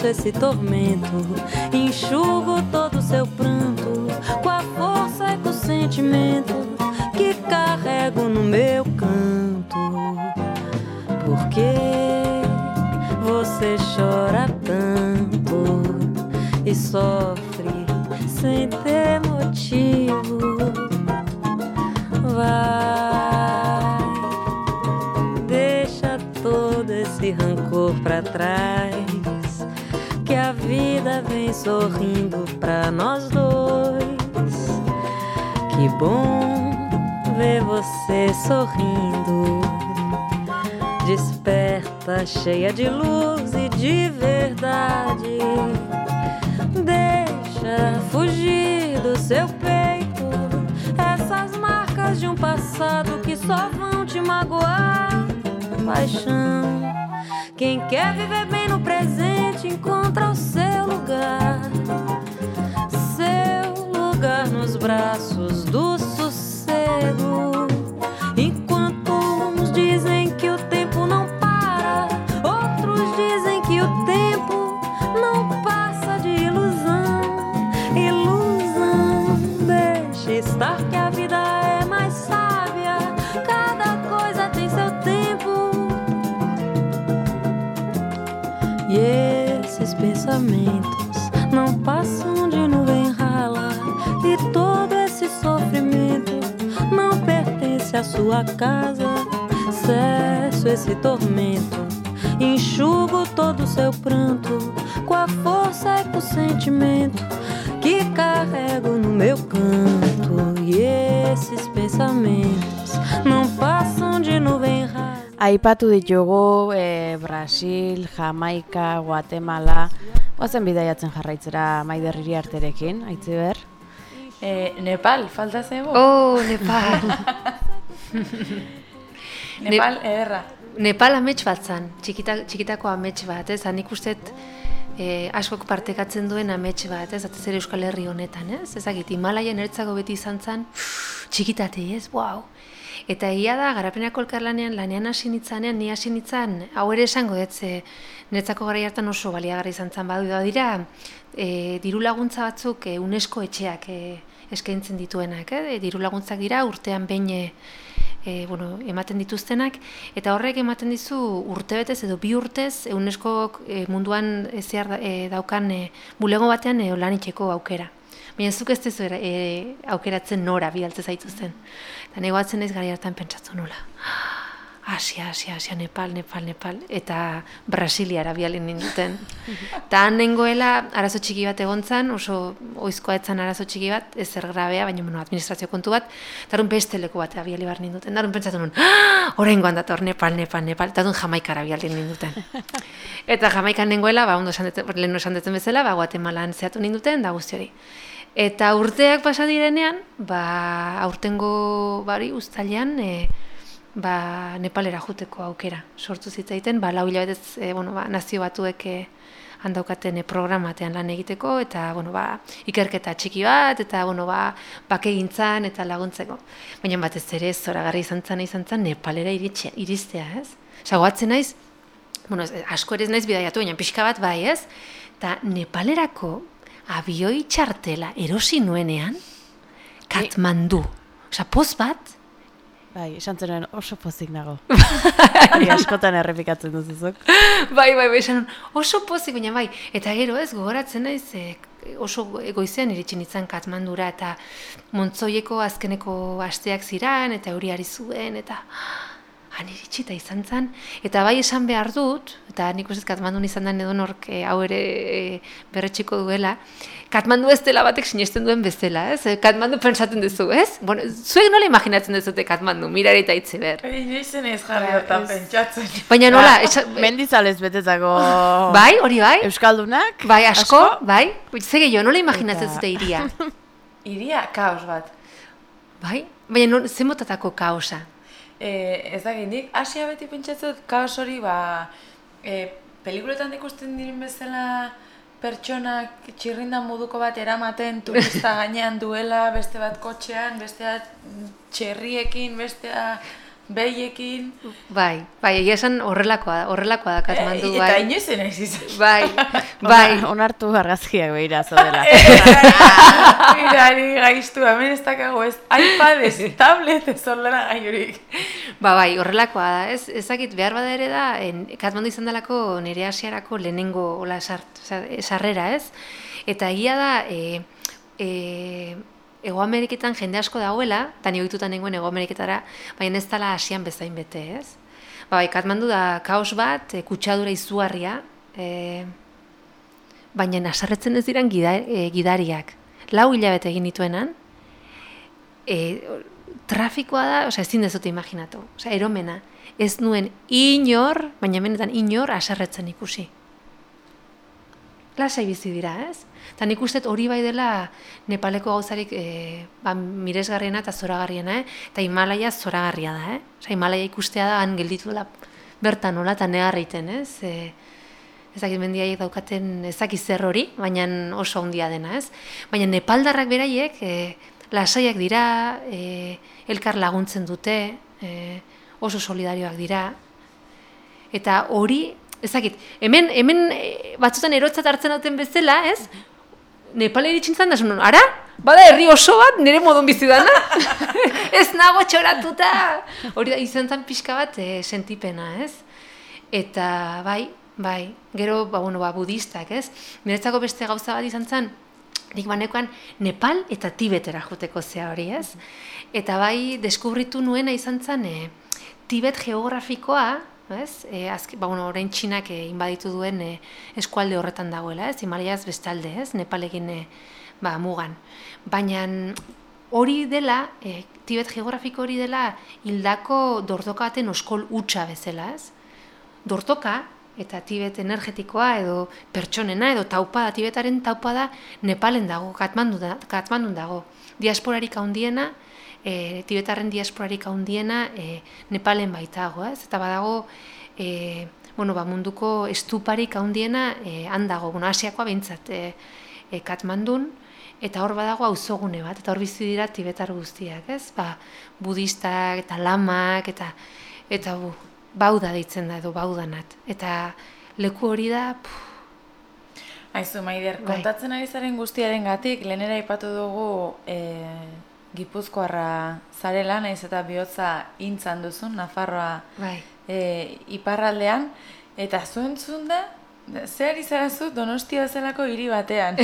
esse tormento, enxugo todo o seu pranto com a força e com o sentimento sorrindo pra nós dois. Que bom ver você sorrindo. Desperta, cheia de luz e de verdade deixa fugir do seu peito essas marcas de um passado que só vão te magoar. Paixão. Quem quer viver bem no nos braços do sossego. Enquanto uns dizem que o tempo não para, outros dizem que o tempo não passa de ilusão. Ilusão, deixe estar que a vida é mais sábia. Cada coisa tem seu tempo. E esses pensamentos não passam à sua casa. Cesso esse tormento, enxugo todo o seu pranto com a força e com o sentimento que carrego no meu canto. E esses pensamentos não passam de nuvem rala. Aipatu ditugu e, Brasil, Jamaika, Guatemala, oazen bidaiatzen jarraitzera maider arterekin, aitziber. E, Nepal, falta zego? Oh, Nepal. Nepal, ederra. Nepal amets bat zan, txikita, txikitako amets bat, ez? Nik ustet eh, askok partekatzen duen amets bat, ez? Atez ere Euskal Herri honetan, ez? Ezagit, Himalaien ertzago beti izan zan, txikitate, ez? Wow! Eta egia da, garapenako elkarlanean, lanean hasi nitzanean, ni hasi nitzan, hau ere esango dut, ze netzako gara hartan oso baliagarri izan zan badu da dira, e, diru laguntza batzuk e, UNESCO etxeak e, eskaintzen dituenak, eh? diru laguntzak dira urtean behin e, bueno, ematen dituztenak, eta horrek ematen dizu urtebetez edo bi urtez UNESCO e, munduan e, zehar e, daukan e, bulego batean e, lan itxeko aukera. Baina zuk ez era- e, aukeratzen nora bidaltze zaituzten. Eta negoatzen naiz gari hartan pentsatu nola. Asia, Asia, Asia, Nepal, Nepal, Nepal, eta Brasiliara bialin ninduten. Eta han nengoela arazo txiki bat egontzan, oso oizkoa etzan arazo txiki bat, ez zer grabea, baina bueno, administrazio kontu bat, eta arun beste leku bat abiali bar ninduten. Darun pentsatu nun, ah, oraingoan dator Nepal, Nepal, Nepal, eta dun Jamaikara bialin ninduten. Eta Jamaikan nengoela, ba, ondo esan deten, lehen esan deten bezala, ba, Guatemalan zehatu ninduten, da guzti hori. Eta urteak pasa direnean, ba, aurtengo bari uztailean, e, ba, Nepalera juteko aukera sortu zitzaiten, ba, lau hilabetez, e, bueno, ba, nazio batuek e, handaukaten e, programatean lan egiteko, eta, bueno, ba, ikerketa txiki bat, eta, bueno, ba, bakegintzan eta laguntzeko. Baina batez ere, zoragarri izan zen, izan zen, Nepalera iritxe, iristea, ez? Osa, goatzen naiz, bueno, asko ere naiz bidaiatu, baina pixka bat bai, ez? Eta Nepalerako abioi txartela erosi nuenean, Katmandu. Osa, poz bat, Bai, esan zenuen oso pozik nago. Hori askotan errepikatzen duzuzuk. bai, bai, bai, esan, oso pozik, baina bai, eta gero ez, gogoratzen naiz, e, oso goizean iritsi nintzen Katmandura, eta Montzoieko azkeneko asteak ziran, eta euriari zuen, eta han iritsi eta izan zen, eta bai esan behar dut, eta nik uste Katmandun izan den edo nork e, hau ere e, berretxiko duela, Katmandu ez dela batek sinesten duen bezala, ez? E, Katmandu pentsatzen duzu, ez? Bueno, zuek nola imaginatzen duzute Katmandu, mirari eta itziber. Inoizen ez jarri hortan pentsatzen. Baina nola, esa, Mendizalez betetako bai, hori bai? Euskaldunak. Bai, asko, bai. Ze gehiago, nola imaginatzen Eta- zute iria? Iria, kaos bat. Bai? Baina no, ze motatako kaosa? E, ez da nik Asia beti pentsatzen kaos hori, ba, e, pelikuletan ikusten diren bezala pertsonak txirrindan moduko bat eramaten turista gainean duela, beste bat kotxean, bestea txerriekin, bestea behiekin. Bai, bai, egia esan horrelakoa da, horrelakoa da Katmandu, E, bai. Eta inoiz ez izan. Bai, Bai. Onartu argazkiak behira zodela. Mira, ni gaiztu, hemen ez dakago ez iPad, ez tablet, ez horrela gaiurik. Ba, bai, horrelakoa da, ez? Ezakit behar bada ere da, en, Katmandu izan delako nire asiarako lehenengo hola sart, sarrera, ez? Eta egia da, e, e, Ego Ameriketan jende asko dagoela, eta ni ohituta nengoen Ego Ameriketara, baina ez dela asian bezain bete, ez? Ba, bai, Katmandu da kaos bat, e, kutsadura izugarria, e, baina nasarretzen ez diran gida, e, gidariak. Lau hilabete egin dituenan, e, trafikoa da, osea, ezin dezute imaginatu. Osea, eromena. Ez nuen inor, baina benetan inor aserretzen ikusi. Lasai bizi dira, ez? Eta nik uste hori bai dela Nepaleko gauzarik e, ba, miresgarriena eta zoragarriena, eh? eta Himalaia zoragarria da, eh? Osea, Himalaia ikustea da han gelditu dela bertan nola eta negarreiten, ez? E, ezakit mendiaiek daukaten ezaki zer hori, baina oso handia dena, ez? Baina Nepaldarrak beraiek e, lasaiak dira, e, elkar laguntzen dute, e, oso solidarioak dira, eta hori, ezakit, hemen, hemen e, batzutan erotzat hartzen duten bezala, ez? Nepal iritsintzen da, esan, ara? Bada herri oso bat, nire modun bizi dana? ez nago txoratuta! Hori da, izan zen pixka bat e, sentipena, ez? Eta, bai, bai. Gero, ba, bueno, ba, budistak, ez? Niretzako beste gauza bat izan zen, nik banekoan Nepal eta Tibetera joteko zea hori, ez? Eta bai, deskubritu nuena izan zen, e, Tibet geografikoa, ez? E, azke, ba, bueno, orain txinak e, inbaditu duen e, eskualde horretan dagoela, ez? Himalayaz bestalde, ez? Nepalekin e, ba, mugan. Baina hori dela, e, Tibet geografiko hori dela, hildako dortoka baten oskol utxa bezala, ez? Dortoka, eta Tibet energetikoa edo pertsonena edo taupada, Tibetaren taupada Nepalen dago, da, Katmandun dago. Diasporarik handiena, e, Tibetarren diasporarik handiena e, Nepalen baitago, ez? Eta badago e, bueno, ba, munduko estuparik handiena e, handago, bueno, Asiakoa behintzat e, e, Katmandun, eta hor badago auzogune bat, eta hor bizi dira Tibetar guztiak, ez? Ba, budistak eta lamak, eta eta bu, bauda deitzen da edo baudanat. Eta leku hori da, puh, Aizu, Maider, Bai. kontatzen ari zaren guztiaren gatik, lehenera ipatu dugu e, Gipuzkoarra zarela, naiz eta bihotza intzan duzun, Nafarroa bai. e, iparraldean, eta zuen da, zer ari zara zu Donostia bezalako hiri batean.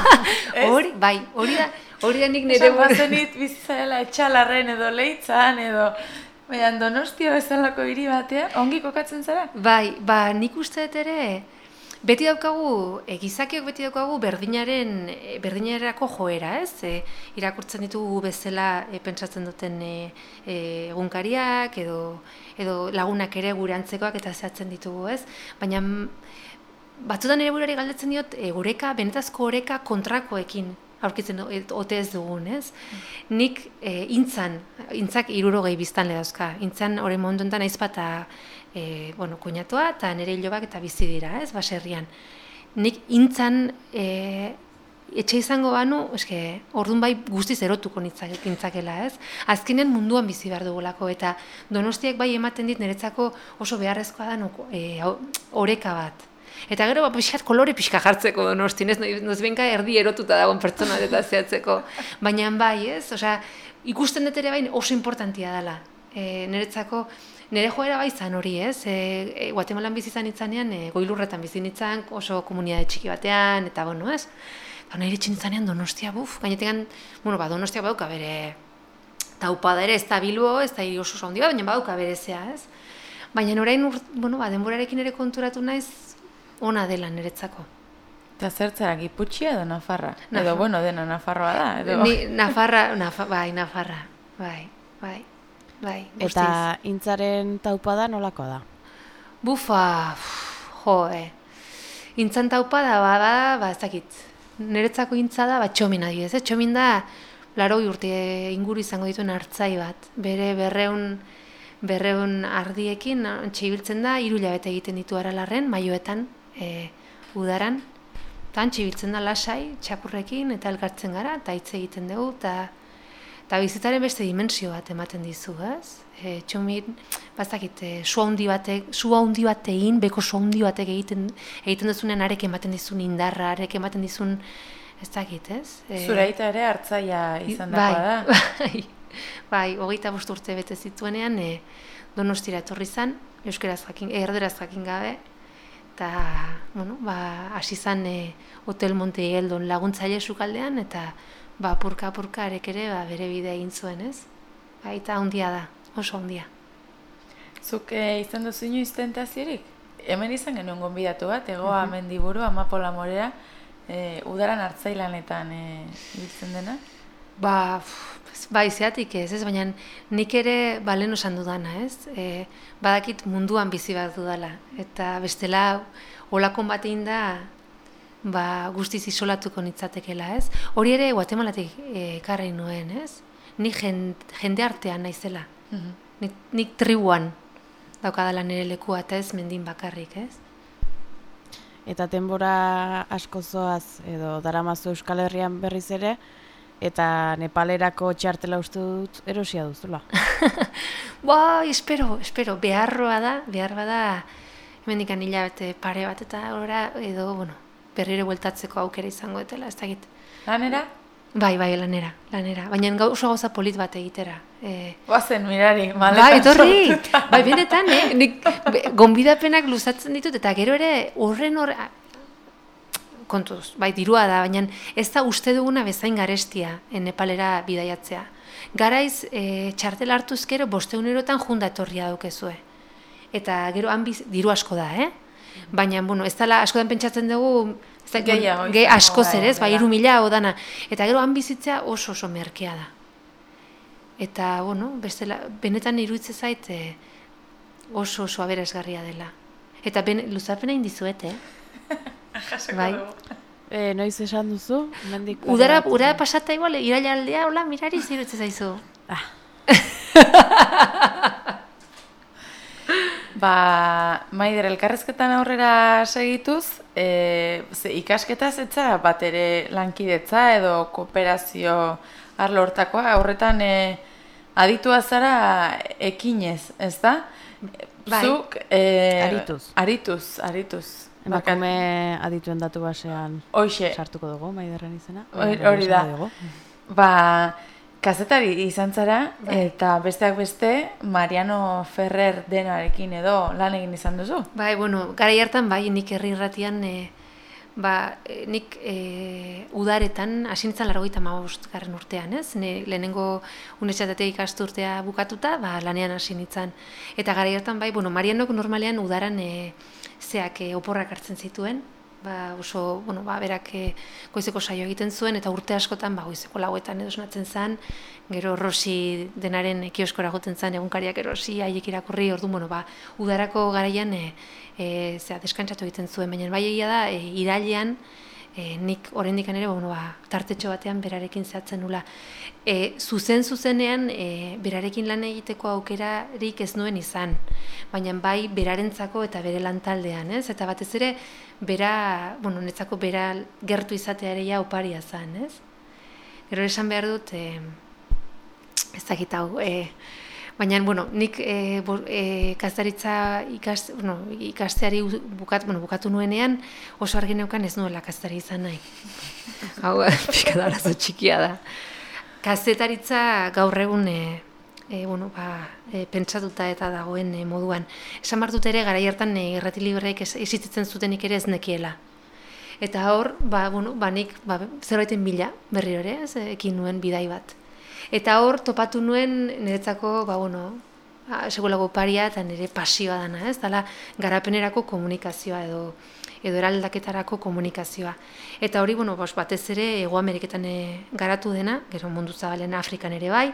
Hori, bai, hori da, hori da nik nire Esan buru- bazenit bizizarela etxalarren edo leitzan edo... Baina Donostia bezalako hiri batean, ongi kokatzen zara? Bai, ba, nik uste ere, beti daukagu, e, gizakiok beti daukagu berdinaren, e, berdinerako joera, ez? E, irakurtzen ditugu bezala e, pentsatzen duten e, e, egunkariak edo, edo lagunak ere gure antzekoak eta zehatzen ditugu, ez? Baina batzutan ere burari galdetzen diot, e, gureka, benetazko oreka kontrakoekin aurkitzen ote ez dugun, ez? Nik e, intzan, intzak irurogei biztan dauzka, intzan hori monduntan aizpata e, bueno, koinatoa eta nire hilobak eta bizi dira, ez, baserrian. Nik intzan e, etxe izango banu, eske, ordun bai guztiz erotuko nitzak, nintzakela, ez? Azkenen munduan bizi behar dugulako, eta donostiak bai ematen dit niretzako oso beharrezkoa da noko, e, oreka bat. Eta gero, ba, pixkat kolore pixka jartzeko donostin, ez, noz benka erdi erotuta dagoen pertsona eta zehatzeko. Baina bai, ez, osea, ikusten dut ere bai oso importantia dela. E, niretzako, nire joera bai zan hori, ez, e, e, Guatemalan bizi izan itzanean, e, goilurretan bizi nitzan, oso komunitate txiki batean, eta bueno, ez, eta nahi iritsi nitzanean donostia, buf, gainetekan, bueno, ba, donostia badauka bere, taupada ere, ez da Bilbo, ez da oso handi bat, baina badauka berezea, ez? Baina orain, ur, bueno, ba, denborarekin ere konturatu naiz, ona dela niretzako. Eta zertzara, Giputxia edo Nafarra? Nafarra. Edo, bueno, dena Nafarroa da, edo... Ni, Nafarra, nafa, bai, Nafarra, bai, bai, bai, guztiz. Eta intzaren taupada nolakoa da? Bufa, uf, jo, eh. Intzan taupada, ba, ba, ba, ez dakit. Niretzako intza da, ba, txomin adibidez, eh? Txomin da, laroi urte inguru izango dituen hartzai bat. Bere berreun, berreun ardiekin, antxe ibiltzen da, hiru hilabete egiten ditu aralarren, maioetan, e, udaran. Eta antxe ibiltzen da lasai, txapurrekin, eta elkartzen gara, eta hitz egiten dugu, eta eta bizitaren beste dimensio bat ematen dizu, ez? E, txomin, bazakit, e, su handi batek, su handi batein, beko su handi batek egiten, egiten duzunen arek ematen dizun indarra, arek ematen dizun, ez dakit, ez? E, Zure aita ere hartzaia izan bai, da. Bai, bai, hogeita bost urte bete zituenean, e, donostira etorri zan, euskeraz jakin, e, erderaz jakin gabe, eta, bueno, ba, hasi zan e, Hotel Monte Eldon laguntzaile sukaldean, eta, ba, apurka apurka arek ere, ba, bere bidea egin zuen, ez? Ba, eta handia da, oso handia. Zuk e, izan duzu inoiz tentaziorik? Hemen izan genuen gonbidatu bat, egoa mendiburu, amapola morera, e, udaran hartzailanetan e, ibiltzen dena. Ba, bai, zeatik ez, ez, baina nik ere balen osan dudana, ez? E, badakit munduan bizi bat dudala, eta bestela olakon bat da, ba, guztiz isolatuko nitzatekela, ez? Hori ere Guatemalatik e, ekarri nuen, ez? Ni jen, jende artean naizela, nik, nik tribuan daukadala nire lekua eta ez mendin bakarrik, ez? Eta denbora asko zoaz edo daramazu Euskal Herrian berriz ere, eta Nepalerako txartela uste dut erosia duzula. Ba, espero, espero, beharroa da, beharroa da, hemendikan hilabete pare bat eta ora, edo, bueno, berriro bueltatzeko aukera izango etela, ez dakit. Lanera? Bai, bai, lanera, lanera. Baina gau- oso gauza polit bat egitera. E, Guazen mirari, bai, maletan etorri! sortuta. Bai, benetan, eh? Nik be, gonbidapenak luzatzen ditut, eta gero ere horren hor... Kontuz, bai, dirua da, baina ez da uste duguna bezain garestia eh, Nepalera bidaiatzea. Garaiz, e, txartel hartuz gero, bosteun eurotan junda etorria daukezue. Eta gero han biz, diru asko da, eh? Baina, bueno, ez dela, askotan pentsatzen dugu, ez da, Gehiago ge, askoz da, ere, ez, bai, dela. iru mila odana. Eta gero han bizitzea oso oso merkea da. Eta, bueno, bestela, benetan iruditzen zait e, oso oso aberazgarria dela. Eta ben, luzapena indizuet, eh? Bai. E, noiz esan duzu? Mendik Udara, udara pasata igual, iraila aldea, hola, mirari zirutzen zaizu. Ba, Maider, elkarrezketan aurrera segituz, e, ze ikasketaz etza bat ere lankidetza edo kooperazio arlo hortakoa, horretan e, aditua zara ekinez, ez da? Bai. Zuk, e, Arituz. Arituz, arituz. Emakume adituen datu basean Hoxe, sartuko dugu, maiderren izena. Hori- da. dugu. Ba, kazetari izan zara, Bai. eta besteak beste, Mariano Ferrer denarekin edo lan egin izan duzu. Bai, bueno, gara hartan bai, nik herri irratian, e, ba, e, nik e, udaretan, hasi nintzen largoita garren urtean, ez? Ne, lehenengo unetxatate ikasturtea bukatuta, ba, lanean hasi nintzen. Eta gara hartan bai, bueno, Marianok normalean udaran e, zeak e, oporrak hartzen zituen, ba, oso, bueno, ba, berak e, goizeko saio egiten zuen, eta urte askotan, ba, goizeko lauetan edo esnatzen zen, gero Rosi denaren e, kioskora joten zen, egunkariak erosi, haiek irakurri, orduan, bueno, ba, udarako garaian, e, e, zera, deskantzatu egiten zuen, baina bai egia da, e, irailean, e, nik oraindik ere, bueno, ba, tartetxo batean berarekin zehatzen nula. E, zuzen zuzenean, e, berarekin lan egiteko aukerarik ez nuen izan, baina bai berarentzako eta bere lantaldean, ez? Eta batez ere, bera, bueno, netzako bera gertu izatea ere ja oparia zen, ez? Gero esan behar dut, e, ez dakit hau, e, baina, bueno, nik e, bo, e, kastaritza ikas, bueno, ikasteari bukat, bueno, bukatu nuenean oso argi neukan ez nuela kastari izan nahi. hau, pika da arazo txikia da. Kazetaritza gaur egun e, e, bueno, ba, e, pentsatuta eta dagoen e, moduan. Esan behar dut ere, gara hartan e, irrati libreek existitzen zutenik ere ez nekiela. Eta hor, ba, bueno, ba, nik ba, zerbaiten bila, berriro ere, ez, ekin nuen bidai bat. Eta hor, topatu nuen niretzako, ba, bueno, segulago paria eta nire pasioa dana, ez, dala garapenerako komunikazioa edo edo eraldaketarako komunikazioa. Eta hori, bueno, bos, batez ere, Ego Ameriketan e, garatu dena, gero mundu zabalen Afrikan ere bai,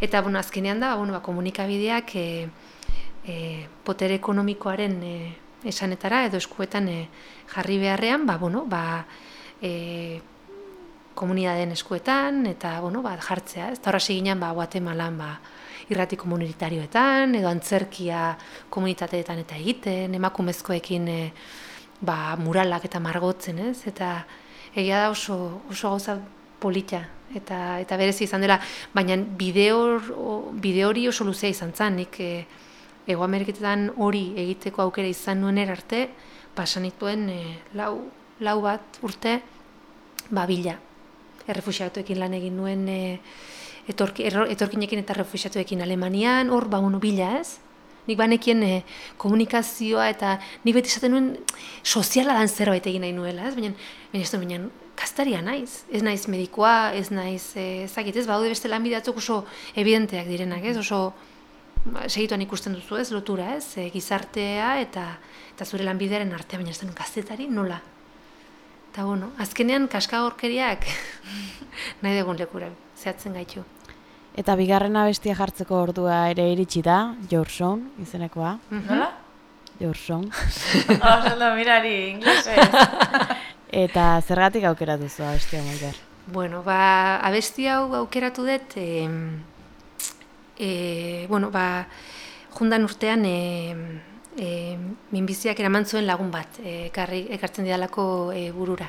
eta, bueno, azkenean da, bueno, ba, komunikabideak e, e, potere ekonomikoaren e, esanetara edo eskuetan e, jarri beharrean, ba, bueno, ba, e, komunidadeen eskuetan, eta, bueno, ba, jartzea, ez horra ginen, ba, Guatemalan, ba, irrati komunitarioetan, edo antzerkia komunitateetan eta egiten, emakumezkoekin e, ba, muralak eta margotzen, ez? Eta egia da oso, oso gauza polita eta eta berezi izan dela, baina bideo bideo hori oso luzea izan zen, nik e, Ego Ameriketan hori egiteko aukera izan nuen arte, pasan nituen e, lau, lau bat urte, ba, bila. Errefuxiatuekin lan egin nuen e, etorki, etorkinekin eta refuxiatuekin Alemanian, hor, ba, bueno, bila, ez? Nik banekien e, komunikazioa eta nik beti esaten nuen soziala dan zerbait egin nahi nuela, ez? Baina, baina, ez baina, kastaria naiz. Ez naiz medikoa, ez naiz, ezakit, ez? Baude beste lanbide batzuk oso evidenteak direnak, ez? Oso ba, segituan ikusten duzu, ez? Lotura, ez? E, gizartea eta eta zure lanbidearen artea, baina ez da kazetari nola? Eta, bueno, azkenean kaskagorkeriak nahi dugun lekura zehatzen gaitu. Eta bigarren abestia jartzeko ordua ere iritsi da, Your Song, izenekoa. Nola? Your Song. Ondo, mirari, inglesez. Eta zergatik aukeratu zu abestia maider? Bueno, ba, abesti hau aukeratu dut, e, e, bueno, ba, jundan urtean e, e, minbiziak eraman zuen lagun bat, e, ekarri, ekartzen didalako e, burura,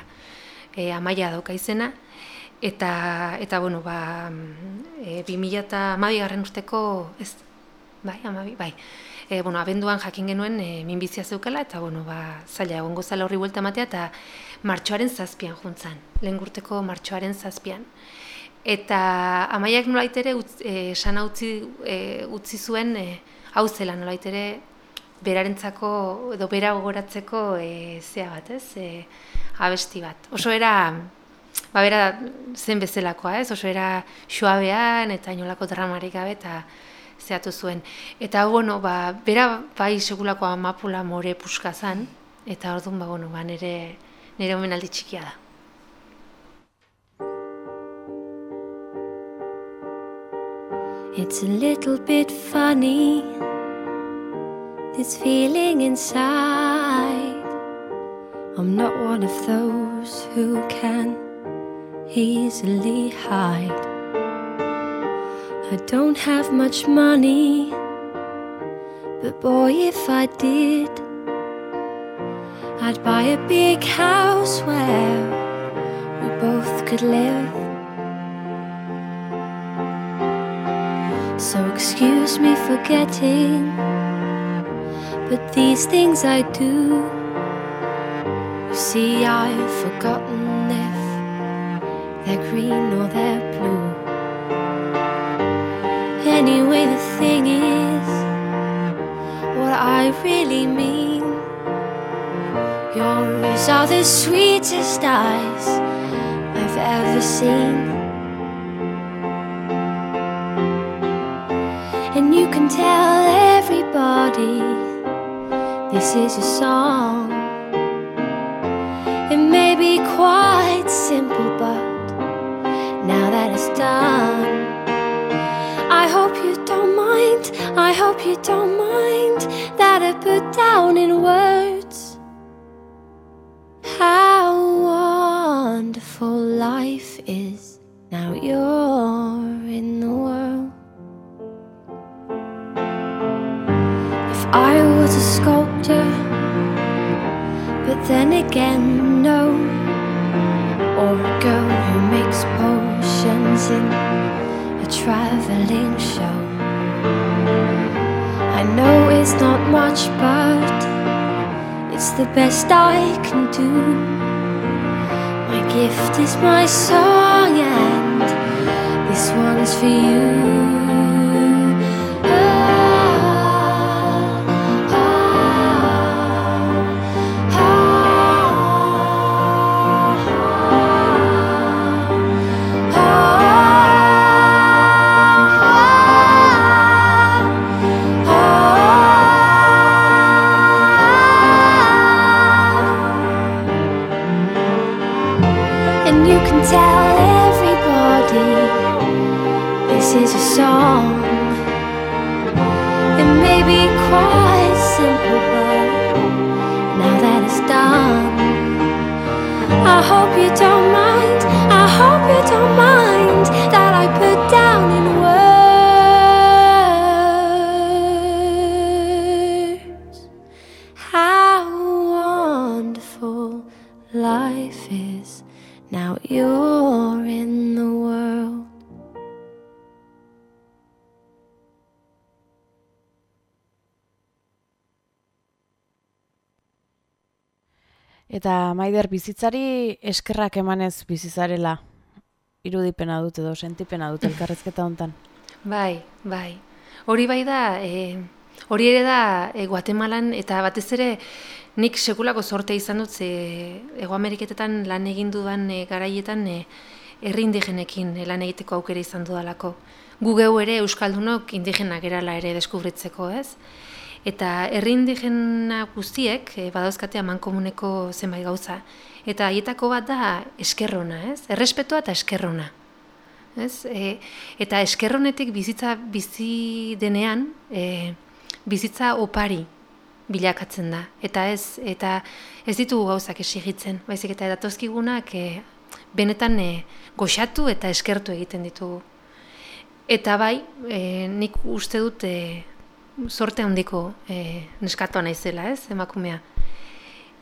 e, amaia dauka izena, eta, eta bueno, ba, e, 2000 eta garren urteko, ez, bai, amabi, bai. E, bueno, abenduan jakin genuen e, minbizia zeukala, eta bueno, ba, zaila egongo zala horri buelta matea, eta martxoaren zazpian juntzan, lehen gurteko martxoaren zazpian. Eta amaiak nolait ere, utz, e, sana utzi, e, utzi zuen, e, hau zela nolait ere, berarentzako, edo bera gogoratzeko e, zea bat, ez? E, abesti bat. Oso era, ba, bera zen bezalakoa, ez? Oso era suabean eta inolako dramarik gabe eta zehatu zuen. Eta, bueno, ba, bera bai segulako amapula more puska zan, eta orduan, ba, bueno, ba, nire, nire omenaldi txikia da. It's a little bit funny, this feeling inside. I'm not one of those who can easily hide. I don't have much money, but boy, if I did, I'd buy a big house where we both could live. So excuse me for getting, but these things I do. You see, I've forgotten they're green or they're blue. Anyway, the thing is, what I really mean. Yours are the sweetest eyes I've ever seen. And you can tell everybody this is a song. It may be quite simple, it's done, I hope you don't mind. I hope you don't mind that I put down in words how wonderful life is. Now you're in the world. If I was a sculptor, but then again, a traveling show. I know it's not much, but it's the best I can do. My gift is my song, and this one's for you. Eta maider bizitzari eskerrak emanez bizizarela irudipena dut edo sentipena dut elkarrezketa hontan. Bai, bai. Hori bai da, e, hori ere da e, Guatemalan eta batez ere nik sekulako sorte izan dut ze Ego Ameriketetan lan egin dudan e, garaietan e, herri indigenekin e, lan egiteko aukera izan dudalako. Gu geu ere Euskaldunok indigenak gerala ere deskubritzeko, ez? Eta herri indigena guztiek e, badauzkate amankomuneko zenbait gauza. Eta haietako bat da eskerrona, ez? Errespetua eta eskerrona. Ez? E, eta eskerronetik bizitza bizi denean, e, bizitza opari bilakatzen da. Eta ez eta ez ditugu gauzak exigitzen, baizik eta datozkigunak e, benetan e, goxatu eta eskertu egiten ditugu. Eta bai, e, nik uste dut e, sorte handiko e, neskatoa naizela, ez, emakumea.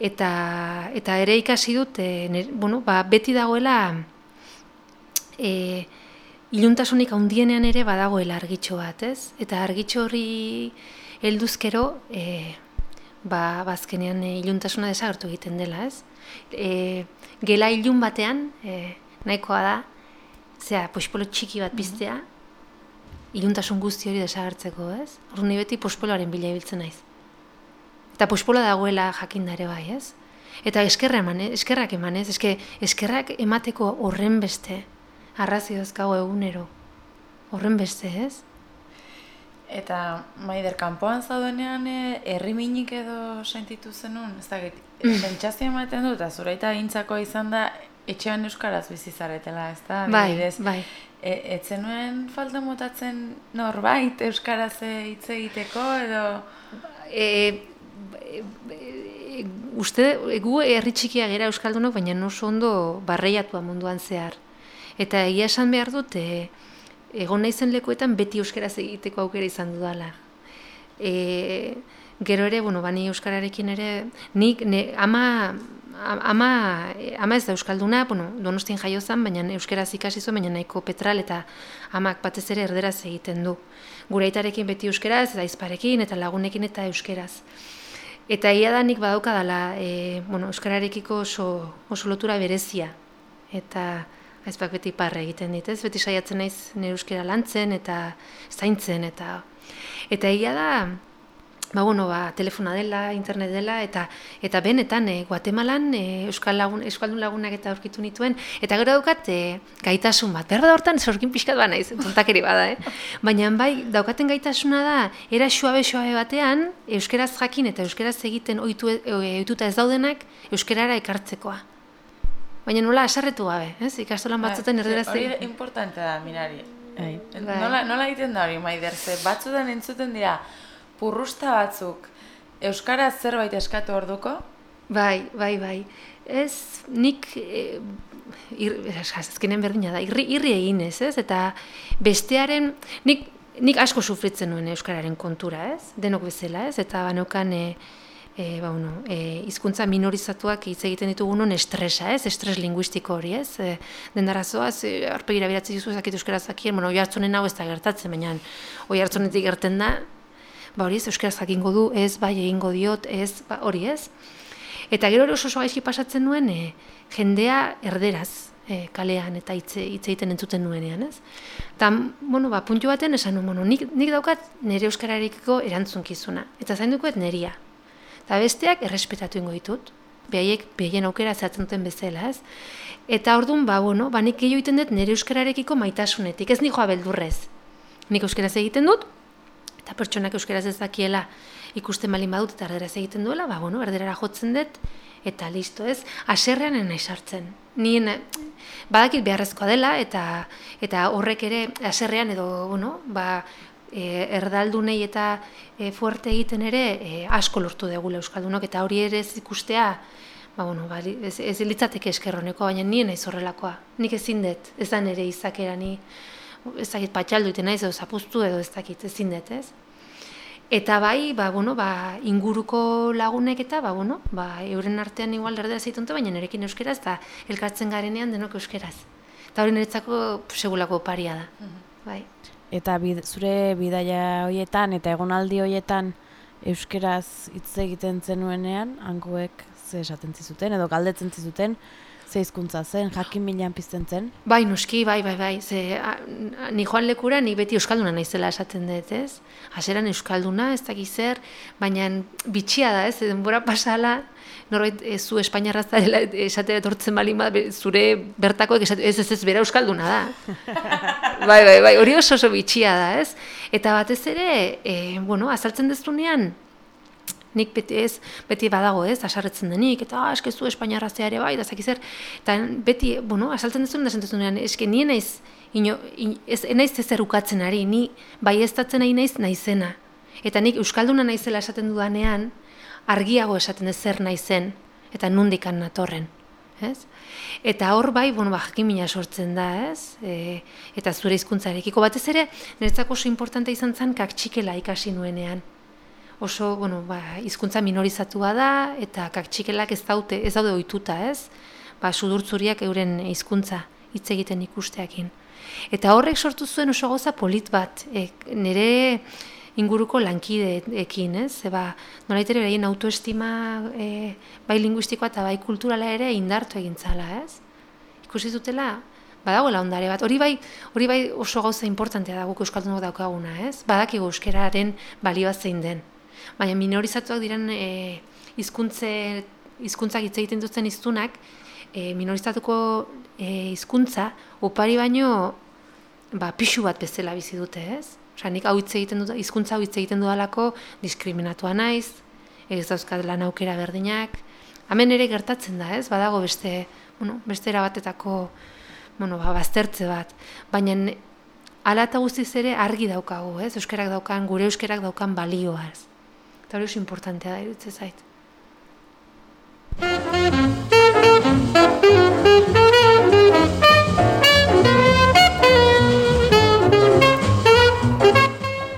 Eta, eta ere ikasi dut, e, nire- bueno, ba, beti dagoela e, iluntasunik handienean ere badagoela argitxo bat, ez? Eta argitxo hori helduzkero, e, ba, bazkenean e, iluntasuna desagertu egiten dela, ez? E, gela ilun batean, e, nahikoa da, zera, pospolo txiki bat piztea, iluntasun guzti hori desagertzeko, ez? Horren ni beti pospoloaren bila ibiltzen naiz. Eta pospola dagoela jakindare bai, ez? Eta eskerra eman, eskerrak eman, ez? Eske, eskerrak emateko horren beste, arrazi dazkago egunero. Horren beste, ez? Eta maider kanpoan zaudenean eh, herriminik edo sentitu zenun, ez dakit, sentsazio ematen dut, eta zuraita gintzako izan da etxean euskaraz bizi zaretela, ez da? Bai, Adibidez, bai. E, etzenuen falta motatzen norbait euskaraz hitz egiteko edo E, e, e, uste, gu herri txikia gera euskaldunok, baina oso ondo barreiatua munduan zehar. Eta egia esan behar dut, e, egon naizen lekuetan beti euskaraz egiteko aukera izan dudala. E, gero ere, bueno, bani euskararekin ere, nik, ne, ama, ama, ama ez da euskalduna, bueno, donostin jaio zen, baina euskaraz ikasi zuen, baina nahiko petral eta amak batez ere erderaz egiten du. Gure aitarekin beti euskeraz, eta izparekin, eta lagunekin eta euskeraz. Eta egia da nik badaukadala, e, bueno, euskararekiko oso, oso lotura berezia. Eta aizpak beti parre egiten dit, ez? Beti saiatzen naiz nire euskara lantzen eta zaintzen eta eta egia da ba, bueno, ba, telefona dela, internet dela, eta eta benetan, e, Guatemalan e, euskal lagun, euskaldun lagunak eta aurkitu nituen, eta gero daukat e, gaitasun bat, berda hortan sorkin pixkat ba naiz, tontakeri bada, eh? Baina bai, daukaten gaitasuna da, era suabe suabe batean, euskeraz jakin eta euskeraz egiten ohitu, ohituta ez daudenak, euskerara ekartzekoa. Baina nola asarretu gabe, ez? Ikastolan batzutan erderaz Hori importante da, mirari. Bai. Bai. Nola, nola egiten da hori, maider, ze batzutan entzuten dira, purrusta batzuk, Euskaraz zerbait eskatu orduko, Bai, bai, bai. Ez, nik, e, ir, azkenen berdina da, irri, irri egin ez, ez? Eta bestearen, nik, nik asko sufritzen nuen Euskararen kontura, ez? Denok bezala, ez? Eta baneukan, e, e, ba, bueno, e, hizkuntza minorizatuak hitz egiten ditugunon estresa, ez? Estres linguistiko hori, ez? E, dendarazoaz, e, arpegira biratzen dizu ezakit euskaraz zakien, bueno, oi hartzonen hau ez da gertatzen, baina oi hartzonetik gerten da, ba hori ez, euskaraz jakingo du, ez, bai egingo diot, ez, ba hori ez. Eta gero oso oso gaizki pasatzen nuen, e, jendea erderaz e, kalean eta hitz hitz egiten entzuten nuenean, ez? Eta, bueno, ba, puntu baten esan nuen, bueno, nik, nik daukat nire euskararekiko erantzunkizuna, eta zaindukoet neria. Eta besteak errespetatu ingo ditut, behaiek behaien aukera zehatzen duten bezala, ez? Eta orduan, ba, bueno, ba, nik gehiago egiten dut nire euskararekiko maitasunetik, ez nijoa beldurrez. Nik euskaraz egiten dut, eta pertsonak euskaraz ez dakiela ikusten balin badut eta erderaz egiten duela, ba, bueno, erderara jotzen dut, eta listo, ez? Aserrean nahi sartzen. Nien, badakit beharrezkoa dela, eta eta horrek ere aserrean edo, bueno, ba, e, erdaldunei eta e, fuerte egiten ere e, asko lortu degula Euskaldunok, eta hori ere ez ikustea, ba, bueno, ba, ez, ez litzateke eskerroneko, baina nien naiz horrelakoa. Nik ezin dut, ez da nire izakera ni, ez dakit patxaldu iten naiz, edo zapuztu edo ez dakit, ezin dut, ez? Eta bai, ba, bueno, ba, inguruko lagunek eta, ba, bueno, ba, euren artean igual erderaz egiten dute, baina nerekin euskeraz, eta elkartzen garenean denok euskeraz. Eta hori niretzako segulako paria da. Bai. Eta bid, zure bidaia hoietan eta egonaldi hoietan euskeraz hitz egiten zenuenean, hangoek ze esaten zizuten edo galdetzen zizuten, ze hizkuntza zen, jakin milan pizten zen. Bai, noski, bai, bai, bai. Ze, a, ni joan lekura, ni beti euskalduna naizela esaten dut, ez? Haseran euskalduna, ez dakiz zer, baina bitxia da, ez? Denbora pasala, norbait ez zu espainiarraz zarela esatera etortzen bada, be- zure bertakoek esate, ez, ez, ez, bera euskalduna da. bai, bai, bai, hori oso oso bitxia da, ez? Eta batez ere, e, bueno, azaltzen dezunean, nik beti ez, beti badago ez, asarretzen denik, eta ah, eske zu espainiarra ere bai, da zakiz zer, eta beti, bueno, asaltzen dezun da sentezunean, eske ni naiz, ino, in, ez, ez naiz ezer ukatzen ari, ni bai ez nahi naiz naizena. Eta nik euskalduna naizela esaten dudanean, argiago esaten dut zer naizen, eta nundikan natorren. Ez? Eta hor bai, bueno, ba, jakimina sortzen da, ez? E, eta zure hizkuntzarekiko batez ere, niretzako oso importante izan zen kaktxikela ikasi nuenean oso, bueno, ba, hizkuntza minorizatua da eta kaktxikelak ez daute, ez daude ohituta, ez? Ba, sudurtzuriak euren hizkuntza hitz egiten ikusteakin. Eta horrek sortu zuen oso gauza polit bat, e, nire inguruko lankideekin, ez? Zeba, nolaitere beraien autoestima e, bai linguistikoa eta bai kulturala ere indartu egin zala, ez? Ikusi zutela, badagoela ondare bat. Hori bai, hori bai oso gauza importantea da guk euskaldunok daukaguna, ez? Badakigu euskararen balioa zein den. Baina minorizatuak diren e, hizkuntze hizkuntzak hitz egiten duten hiztunak, e, minorizatuko e, hizkuntza opari baino ba, pixu bat bezala bizi dute, ez? Osea, nik hau hitz egiten dut, hizkuntza hau hitz egiten dudalako diskriminatua naiz, ez dauzkat lan aukera berdinak. Hemen ere gertatzen da, ez? Badago beste, bueno, beste erabatetako bueno, ba, baztertze bat. Baina hala eta guztiz ere argi daukagu, ez? Euskerak daukan, gure euskerak daukan balioa, ez? Eta hori oso importantea da, iruditzen zait.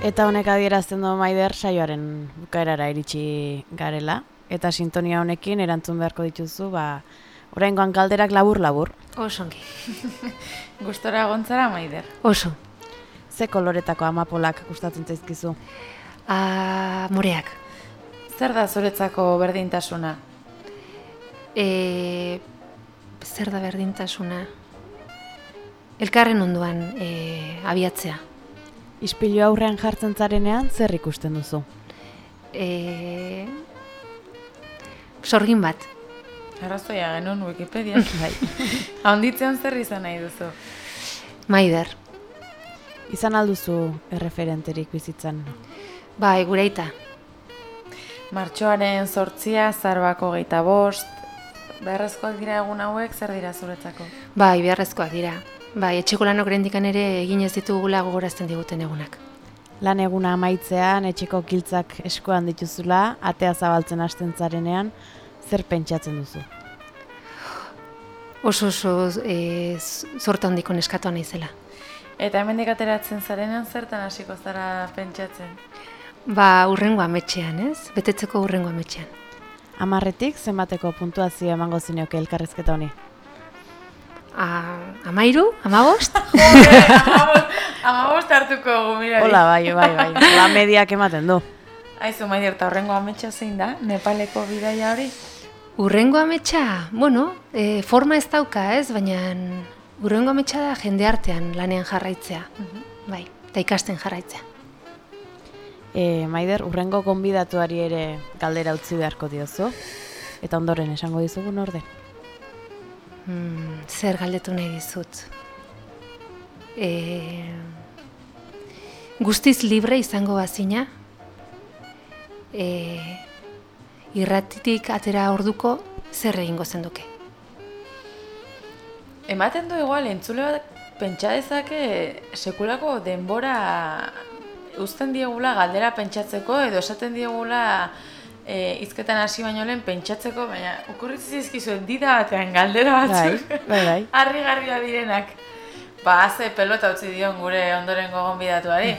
Eta honek adierazten du maider saioaren bukaerara iritsi garela. Eta sintonia honekin erantzun beharko dituzu, ba, oraingoan galderak labur-labur. Oso ongi. Gustora gontzara maider. Oso. Ze koloretako amapolak gustatzen zaizkizu? A, moreak. Zer da zuretzako berdintasuna? E, zer da berdintasuna? Elkarren onduan e, abiatzea. Ispilu aurrean jartzen zarenean zer ikusten duzu? E, sorgin bat. Arrazoia genuen Wikipedia. bai. Haunditzean zer izan nahi duzu? Maider. Izan alduzu erreferenterik bizitzan. Bai, gure aita. Martxoaren sortzia, zarbako geita bost, beharrezkoak dira egun hauek, zer dira zuretzako? Bai, beharrezkoak dira. Bai, etxeko lanok rendikan ere egin ez ditugula gogorazten diguten egunak. Lan eguna amaitzean, etxeko kiltzak eskuan dituzula, atea zabaltzen hasten zarenean, zer pentsatzen duzu? Oso oso e, zorta handiko neskatoa naizela. Eta hemendik ateratzen zarenean zertan hasiko zara pentsatzen? Ba, urrengo ametxean, ez? Betetzeko urrengo ametxean. Amarretik zenbateko puntuazio emango zinioke elkarrezketa honi? A, amairu? Amabost? Amabost hartuko gumirari. Hola, bai, bai, bai. La mediak ematen du. Aizu, maider, eta horrengo ametsa zein da? Nepaleko bidaia hori? Urrengo ametsa, bueno, e, forma ez dauka, ez? Baina urrengo ametsa da jende artean lanean jarraitzea. Bai, eta ikasten jarraitzea. E, Maider, urrengo gonbidatuari ere galdera utzi beharko diozu. Eta ondoren esango dizugun orde. Hmm, zer galdetu nahi dizut. E, guztiz libre izango bazina. E, irratitik atera orduko zer egingo zenduke. Ematen du igual, entzule bat pentsa dezake sekulako denbora uzten diegula galdera pentsatzeko edo esaten diegula e, izketan hasi baino lehen pentsatzeko, baina okurritzi zizkizu dida batean galdera batzuk. Bai, bai, bai. Harrigarria direnak. Ba, ze pelota utzi dion gure ondorengo gonbidatuari.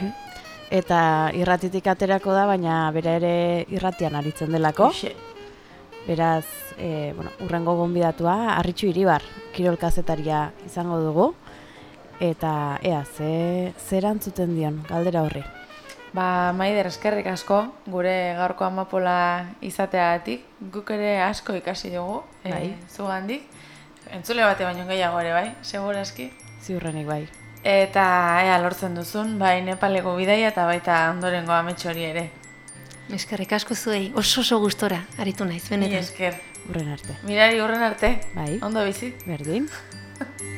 Eta irratitik aterako da, baina bera ere irratian aritzen delako. Hoxe. Beraz, e, bueno, urrengo gonbidatua, Arritxu Iribar, kirolkazetaria izango dugu. Eta, ea, ze, zer antzuten dion, galdera horri. Ba, Maider, eskerrik asko, gure gaurko amapola izateagatik. Guk ere asko ikasi dugu, Bai. e, zugandik. Entzule bate baino gehiago ere, bai, segurazki. Ziurrenik bai. Eta ea lortzen duzun, bai Nepaleko bidaia eta baita ondorengo amets hori ere. Eskerrik asko zuei, oso oso gustora aritu naiz, Ni benetan. esker. Urren arte. Mirari horren arte, Bai, ondo bizi. berdin.